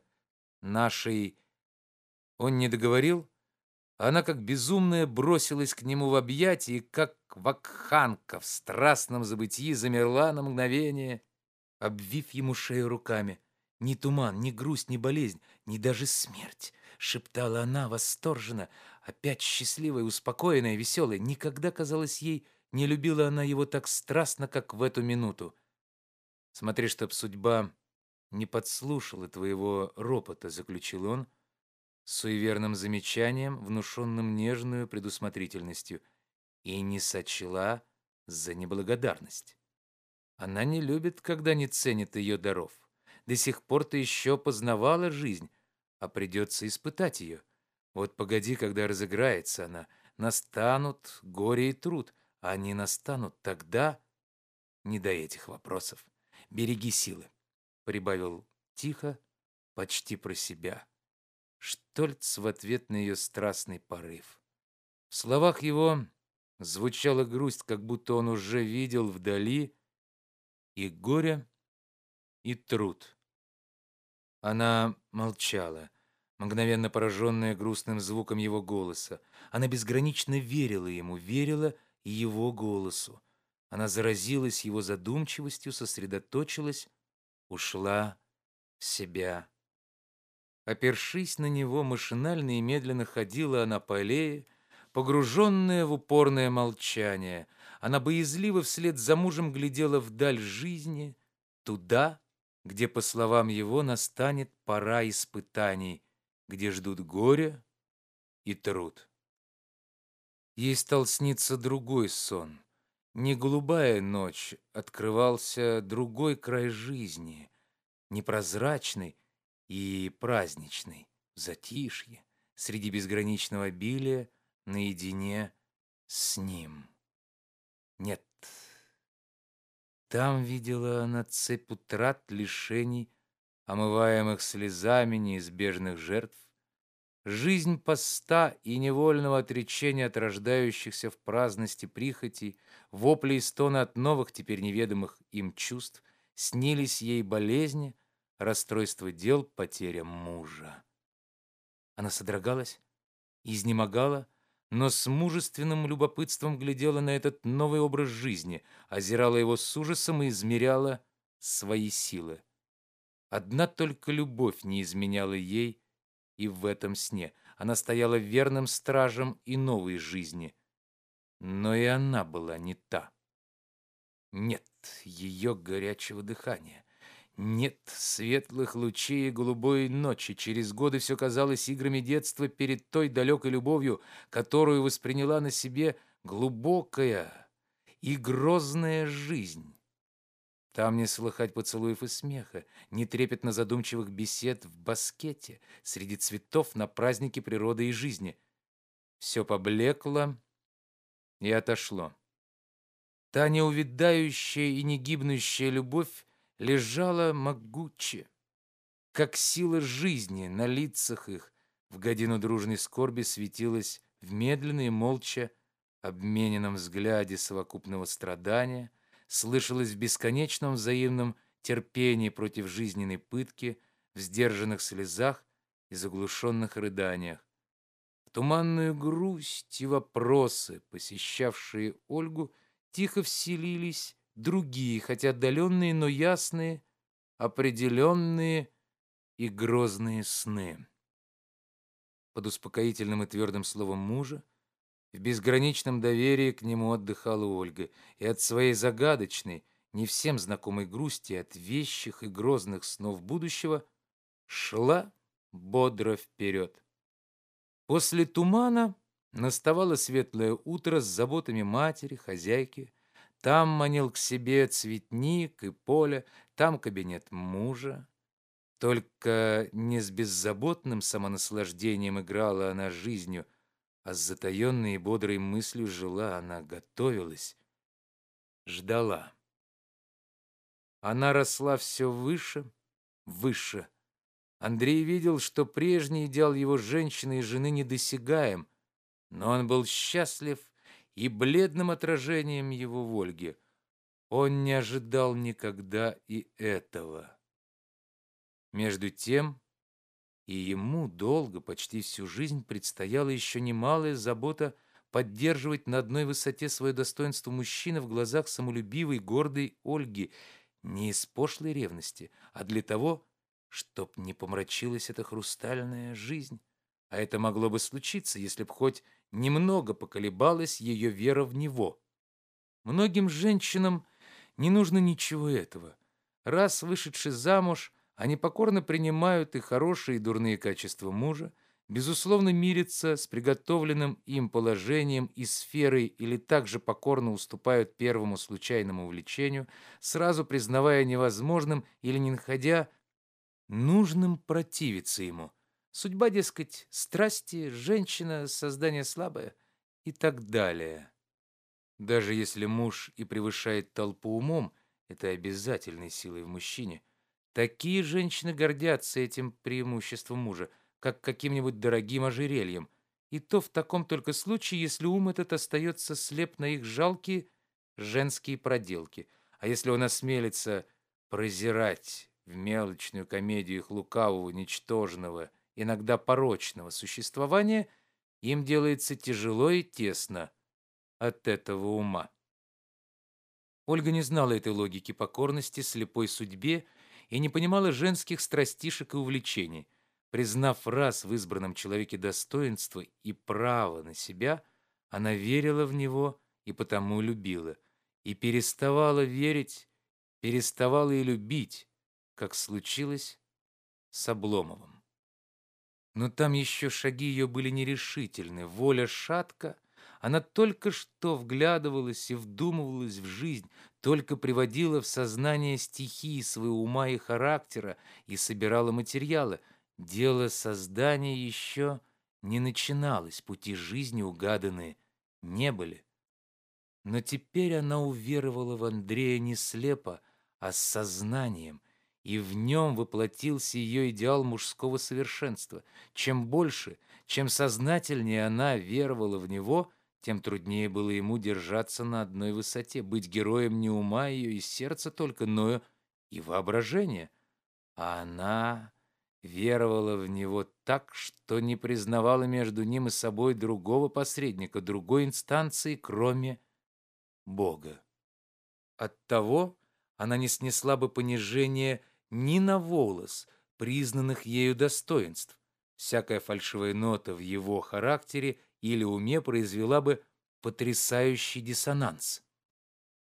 нашей... Он не договорил, она как безумная бросилась к нему в объятия и как вакханка в страстном забытии замерла на мгновение, обвив ему шею руками. «Ни туман, ни грусть, ни болезнь, ни даже смерть!» — шептала она восторженно, опять счастливая, успокоенная, веселая. Никогда, казалось ей, не любила она его так страстно, как в эту минуту. «Смотри, чтоб судьба не подслушала твоего ропота», — заключил он, — с суеверным замечанием, внушенным нежную предусмотрительностью, и не сочла за неблагодарность. Она не любит, когда не ценит ее даров. До сих пор ты еще познавала жизнь, а придется испытать ее. Вот погоди, когда разыграется она, настанут горе и труд, они настанут тогда не до этих вопросов. Береги силы, прибавил тихо, почти про себя. Штольц в ответ на ее страстный порыв. В словах его звучала грусть, как будто он уже видел вдали и горе, и труд. Она молчала, мгновенно пораженная грустным звуком его голоса. Она безгранично верила ему, верила и его голосу. Она заразилась его задумчивостью, сосредоточилась, ушла в себя. Опершись на него, машинально и медленно ходила она по аллее, погруженная в упорное молчание. Она боязливо вслед за мужем глядела вдаль жизни, туда, где, по словам его, настанет пора испытаний, где ждут горе и труд. Ей стал сниться другой сон. Не голубая ночь, открывался другой край жизни, непрозрачный, и праздничный, в затишье, среди безграничного обилия, наедине с ним. Нет, там видела она цепь утрат, лишений, омываемых слезами неизбежных жертв, Жизнь поста и невольного отречения от рождающихся в праздности прихотей, вопли и стоны от новых, теперь неведомых им чувств, снились ей болезни, расстройство дел, потеря мужа. Она содрогалась, изнемогала, но с мужественным любопытством глядела на этот новый образ жизни, озирала его с ужасом и измеряла свои силы. Одна только любовь не изменяла ей, и в этом сне. Она стояла верным стражем и новой жизни. Но и она была не та. Нет ее горячего дыхания. Нет светлых лучей и голубой ночи. Через годы все казалось играми детства перед той далекой любовью, которую восприняла на себе глубокая и грозная жизнь. Там не слыхать поцелуев и смеха, не трепетно задумчивых бесед в баскете среди цветов на празднике природы и жизни. Все поблекло и отошло. Та неувядающая и не гибнущая любовь лежала могуче, как сила жизни на лицах их в годину дружной скорби светилась в медленной, молча обмененном взгляде совокупного страдания — слышалось в бесконечном взаимном терпении против жизненной пытки, в сдержанных слезах и заглушенных рыданиях. В туманную грусть и вопросы, посещавшие Ольгу, тихо вселились другие, хотя отдаленные, но ясные, определенные и грозные сны. Под успокоительным и твердым словом мужа в безграничном доверии к нему отдыхала Ольга, и от своей загадочной, не всем знакомой грусти, от вещих и грозных снов будущего, шла бодро вперед. После тумана наставало светлое утро с заботами матери, хозяйки. Там манил к себе цветник и поле, там кабинет мужа. Только не с беззаботным самонаслаждением играла она жизнью, а с затаенной и бодрой мыслью жила она, готовилась, ждала. Она росла все выше, выше. Андрей видел, что прежний идеал его женщины и жены недосягаем, но он был счастлив и бледным отражением его в Ольге. Он не ожидал никогда и этого. Между тем и ему долго, почти всю жизнь, предстояла еще немалая забота поддерживать на одной высоте свое достоинство мужчины в глазах самолюбивой, гордой Ольги, не из пошлой ревности, а для того, чтоб не помрачилась эта хрустальная жизнь. А это могло бы случиться, если б хоть немного поколебалась ее вера в него. Многим женщинам не нужно ничего этого. Раз вышедший замуж, они покорно принимают и хорошие, и дурные качества мужа, безусловно мирятся с приготовленным им положением и сферой или также покорно уступают первому случайному увлечению, сразу признавая невозможным или не находя нужным противиться ему. Судьба, дескать, страсти, женщина, создание слабое и так далее. Даже если муж и превышает толпу умом, это обязательной силой в мужчине – Такие женщины гордятся этим преимуществом мужа, как каким-нибудь дорогим ожерельем. И то в таком только случае, если ум этот остается слеп на их жалкие женские проделки. А если он осмелится прозирать в мелочную комедию их лукавого, ничтожного, иногда порочного существования, им делается тяжело и тесно от этого ума. Ольга не знала этой логики покорности слепой судьбе и не понимала женских страстишек и увлечений. Признав раз в избранном человеке достоинство и право на себя, она верила в него и потому любила, и переставала верить, переставала и любить, как случилось с Обломовым. Но там еще шаги ее были нерешительны, воля шатка, она только что вглядывалась и вдумывалась в жизнь, только приводила в сознание стихии своего ума и характера и собирала материалы. Дело создания еще не начиналось, пути жизни угаданные не были. Но теперь она уверовала в Андрея не слепо, а с сознанием, и в нем воплотился ее идеал мужского совершенства. Чем больше, Чем сознательнее она веровала в него, тем труднее было ему держаться на одной высоте, быть героем не ума ее и сердца только, но и воображения. А она веровала в него так, что не признавала между ним и собой другого посредника, другой инстанции, кроме Бога. Оттого она не снесла бы понижения ни на волос признанных ею достоинств. Всякая фальшивая нота в его характере или уме произвела бы потрясающий диссонанс.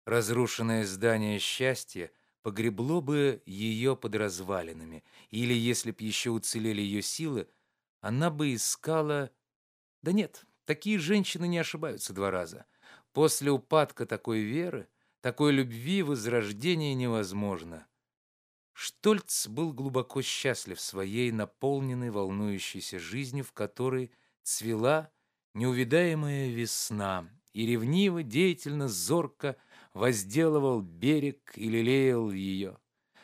Разрушенное здание счастья погребло бы ее под развалинами, или, если б еще уцелели ее силы, она бы искала... Да нет, такие женщины не ошибаются два раза. После упадка такой веры, такой любви возрождение невозможно. Штольц был глубоко счастлив своей наполненной волнующейся жизнью, в которой цвела неувидаемая весна, и ревниво, деятельно, зорко возделывал берег и лелеял ее.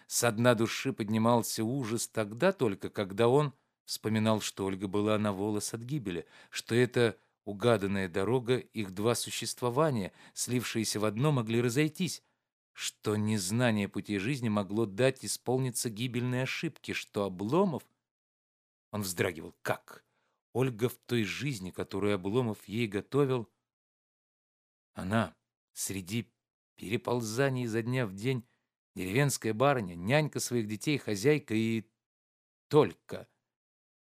Со дна души поднимался ужас тогда только, когда он вспоминал, что Ольга была на волос от гибели, что это угаданная дорога их два существования, слившиеся в одно, могли разойтись, что незнание пути жизни могло дать исполниться гибельной ошибке, что Обломов... Он вздрагивал. Как? Ольга в той жизни, которую Обломов ей готовил, она среди переползаний изо дня в день, деревенская барыня, нянька своих детей, хозяйка и только.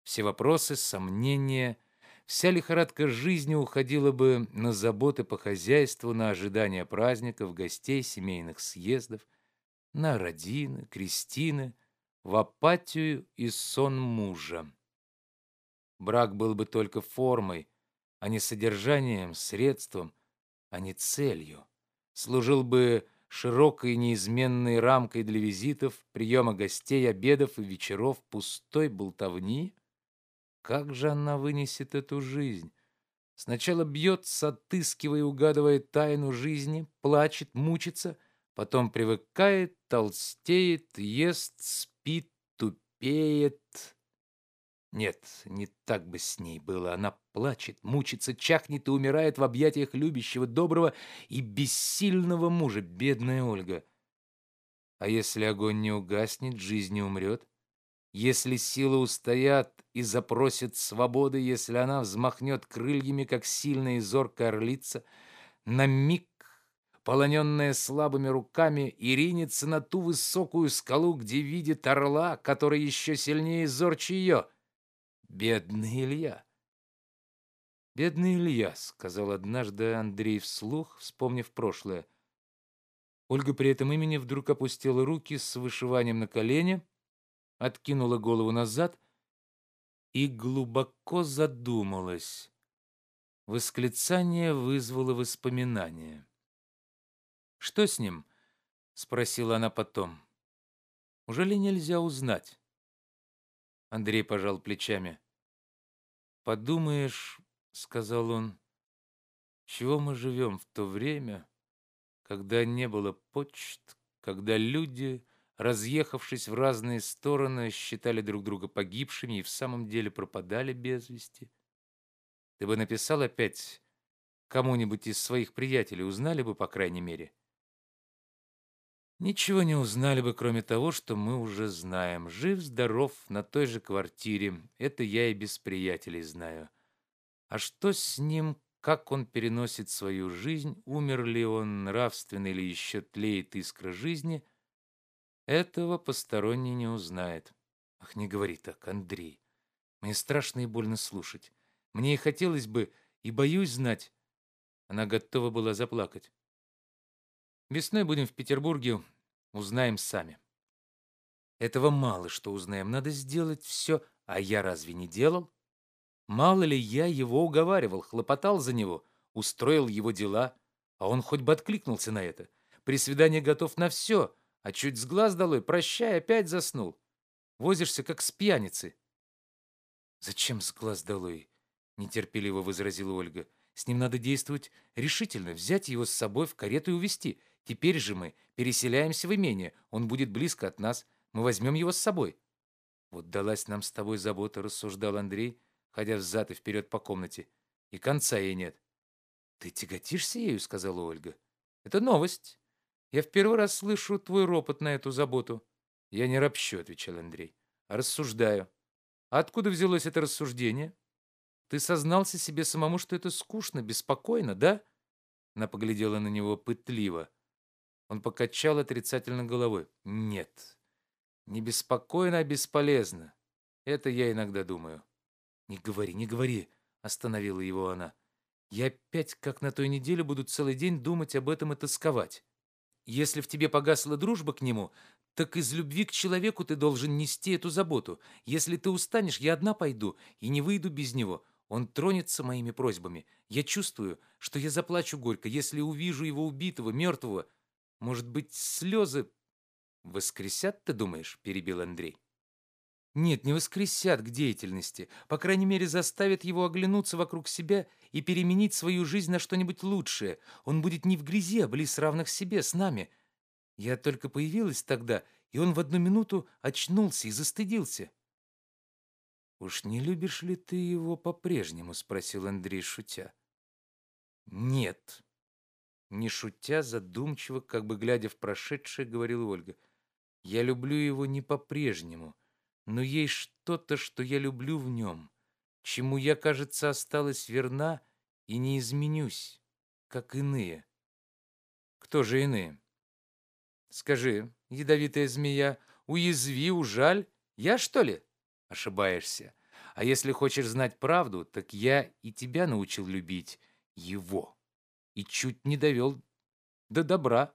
Все вопросы, сомнения, вся лихорадка жизни уходила бы на заботы по хозяйству, на ожидание праздников, гостей, семейных съездов, на родины, крестины, в апатию и сон мужа. Брак был бы только формой, а не содержанием, средством, а не целью. Служил бы широкой неизменной рамкой для визитов, приема гостей, обедов и вечеров, пустой болтовни. Как же она вынесет эту жизнь? Сначала бьется, отыскивая и угадывая тайну жизни, плачет, мучится, потом привыкает, толстеет, ест, спит, тупеет. Нет, не так бы с ней было. Она плачет, мучится, чахнет и умирает в объятиях любящего, доброго и бессильного мужа, бедная Ольга. А если огонь не угаснет, жизнь не умрет? Если силы устоят и запросят свободы, если она взмахнет крыльями, как сильная и зоркая орлица, на миг, полоненная слабыми руками, и ринется на ту высокую скалу, где видит орла, который еще сильнее и зорче ее — Бедный Илья. Бедный Илья, сказал однажды Андрей вслух, вспомнив прошлое. Ольга при этом имени вдруг опустила руки с вышиванием на колени, откинула голову назад и глубоко задумалась. Восклицание вызвало воспоминание. Что с ним? спросила она потом. Уже ли нельзя узнать? Андрей пожал плечами. «Подумаешь, — сказал он, — чего мы живем в то время, когда не было почт, когда люди, разъехавшись в разные стороны, считали друг друга погибшими и в самом деле пропадали без вести? Ты бы написал опять кому-нибудь из своих приятелей, узнали бы, по крайней мере?» Ничего не узнали бы, кроме того, что мы уже знаем. Жив-здоров на той же квартире. Это я и без приятелей знаю. А что с ним, как он переносит свою жизнь, умер ли он нравственно или еще тлеет искра жизни, этого посторонний не узнает. Ах, не говори так, Андрей. Мне страшно и больно слушать. Мне и хотелось бы, и боюсь знать. Она готова была заплакать. Весной будем в Петербурге, узнаем сами. Этого мало что узнаем, надо сделать все, а я разве не делал? Мало ли я его уговаривал, хлопотал за него, устроил его дела, а он хоть бы откликнулся на это. При свидании готов на все, а чуть с глаз долой, прощай, опять заснул. Возишься, как с пьяницы. Зачем с глаз долой? Нетерпеливо возразила Ольга. С ним надо действовать решительно, взять его с собой в карету и увезти. Теперь же мы переселяемся в имение, он будет близко от нас, мы возьмем его с собой. Вот далась нам с тобой забота, рассуждал Андрей, ходя взад и вперед по комнате. «И конца ей нет». «Ты тяготишься ею?» — сказала Ольга. «Это новость. Я в первый раз слышу твой ропот на эту заботу». «Я не ропщу», — отвечал Андрей, — «а рассуждаю». «А откуда взялось это рассуждение?» «Ты сознался себе самому, что это скучно, беспокойно, да?» Она поглядела на него пытливо. Он покачал отрицательно головой. «Нет, не беспокойно, а бесполезно. Это я иногда думаю». «Не говори, не говори», — остановила его она. «Я опять, как на той неделе, буду целый день думать об этом и тосковать. Если в тебе погасла дружба к нему, так из любви к человеку ты должен нести эту заботу. Если ты устанешь, я одна пойду и не выйду без него. Он тронется моими просьбами. Я чувствую, что я заплачу горько, если увижу его убитого, мертвого. Может быть, слезы воскресят, ты думаешь?» – перебил Андрей. Нет, не воскресят к деятельности. По крайней мере, заставят его оглянуться вокруг себя и переменить свою жизнь на что-нибудь лучшее. Он будет не в грязи, а близ равных себе, с нами. Я только появилась тогда, и он в одну минуту очнулся и застыдился. «Уж не любишь ли ты его по-прежнему?» — спросил Андрей, шутя. «Нет». Не шутя, задумчиво, как бы глядя в прошедшее, говорила Ольга. «Я люблю его не по-прежнему» но есть что-то, что я люблю в нем, чему я, кажется, осталась верна и не изменюсь, как иные. Кто же иные? Скажи, ядовитая змея, уязви, ужаль, я, что ли? Ошибаешься. А если хочешь знать правду, так я и тебя научил любить его. И чуть не довел до добра.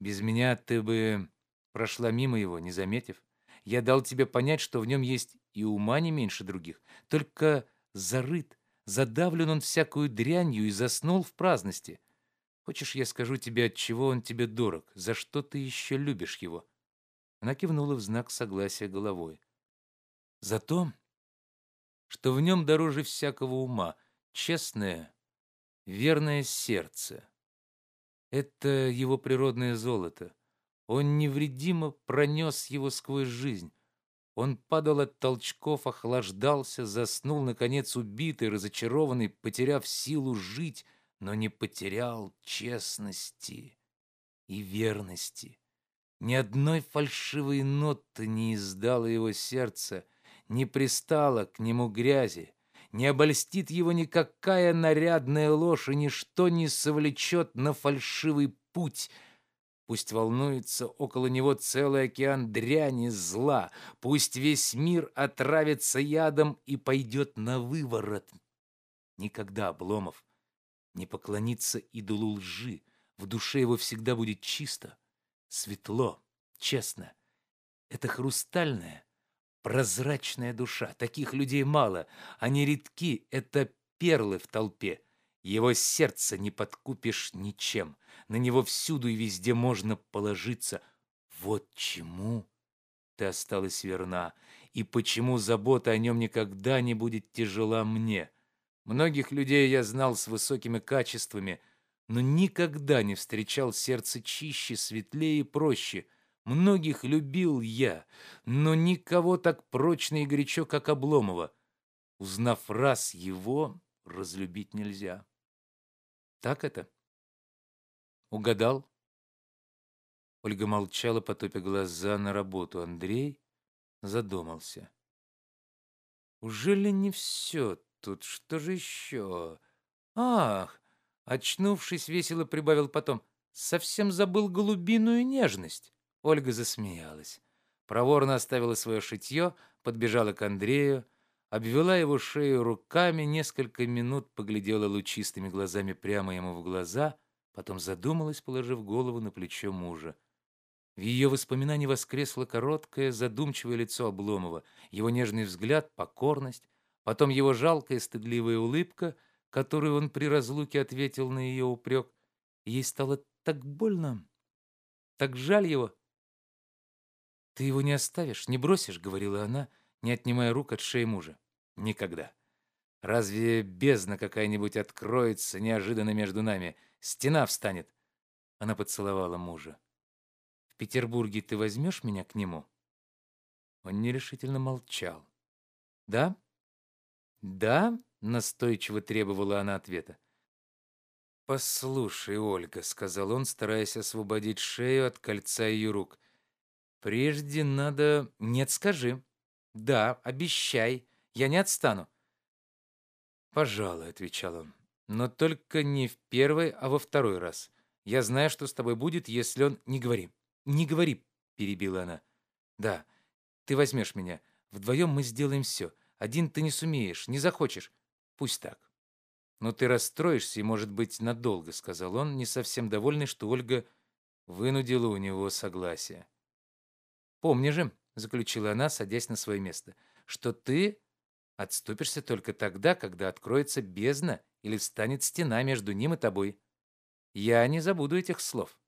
Без меня ты бы прошла мимо его, не заметив. Я дал тебе понять, что в нем есть и ума не меньше других, только зарыт, задавлен он всякую дрянью и заснул в праздности. Хочешь, я скажу тебе, от чего он тебе дорог, за что ты еще любишь его?» Она кивнула в знак согласия головой. «За то, что в нем дороже всякого ума, честное, верное сердце. Это его природное золото. Он невредимо пронес его сквозь жизнь. Он падал от толчков, охлаждался, заснул, наконец, убитый, разочарованный, потеряв силу жить, но не потерял честности и верности. Ни одной фальшивой ноты не издало его сердце, не пристало к нему грязи, не обольстит его никакая нарядная ложь, и ничто не совлечет на фальшивый путь — Пусть волнуется около него целый океан дряни, зла. Пусть весь мир отравится ядом и пойдет на выворот. Никогда Обломов не поклонится идолу лжи. В душе его всегда будет чисто, светло, честно. Это хрустальная, прозрачная душа. Таких людей мало. Они редки. Это перлы в толпе. Его сердце не подкупишь ничем. На него всюду и везде можно положиться. Вот чему ты осталась верна, и почему забота о нем никогда не будет тяжела мне. Многих людей я знал с высокими качествами, но никогда не встречал сердце чище, светлее и проще. Многих любил я, но никого так прочно и горячо, как Обломова. Узнав раз его, разлюбить нельзя. Так это? Угадал? Ольга молчала, потопя глаза на работу. Андрей задумался. Ужели не все тут? Что же еще? Ах! Очнувшись, весело прибавил потом. Совсем забыл голубиную нежность. Ольга засмеялась. Проворно оставила свое шитье, подбежала к Андрею, обвела его шею руками, несколько минут поглядела лучистыми глазами прямо ему в глаза, потом задумалась, положив голову на плечо мужа. В ее воспоминании воскресло короткое, задумчивое лицо Обломова, его нежный взгляд, покорность, потом его жалкая, стыдливая улыбка, которую он при разлуке ответил на ее упрек. ей стало так больно, так жаль его. «Ты его не оставишь, не бросишь», — говорила она, не отнимая рук от шеи мужа. Никогда. Разве бездна какая-нибудь откроется неожиданно между нами? Стена встанет. Она поцеловала мужа. В Петербурге ты возьмешь меня к нему? Он нерешительно молчал. Да? «Да?» — настойчиво требовала она ответа. «Послушай, Ольга», — сказал он, стараясь освободить шею от кольца ее рук. «Прежде надо...» «Нет, скажи». «Да, обещай. Я не отстану». «Пожалуй», — отвечал он. «Но только не в первый, а во второй раз. Я знаю, что с тобой будет, если он...» «Не говори, не говори», — перебила она. «Да, ты возьмешь меня. Вдвоем мы сделаем все. Один ты не сумеешь, не захочешь. Пусть так». «Но ты расстроишься, и, может быть, надолго», — сказал он, не совсем довольный, что Ольга вынудила у него согласие. «Помни же», — заключила она, садясь на свое место, «что ты отступишься только тогда, когда откроется бездна или встанет стена между ним и тобой. Я не забуду этих слов».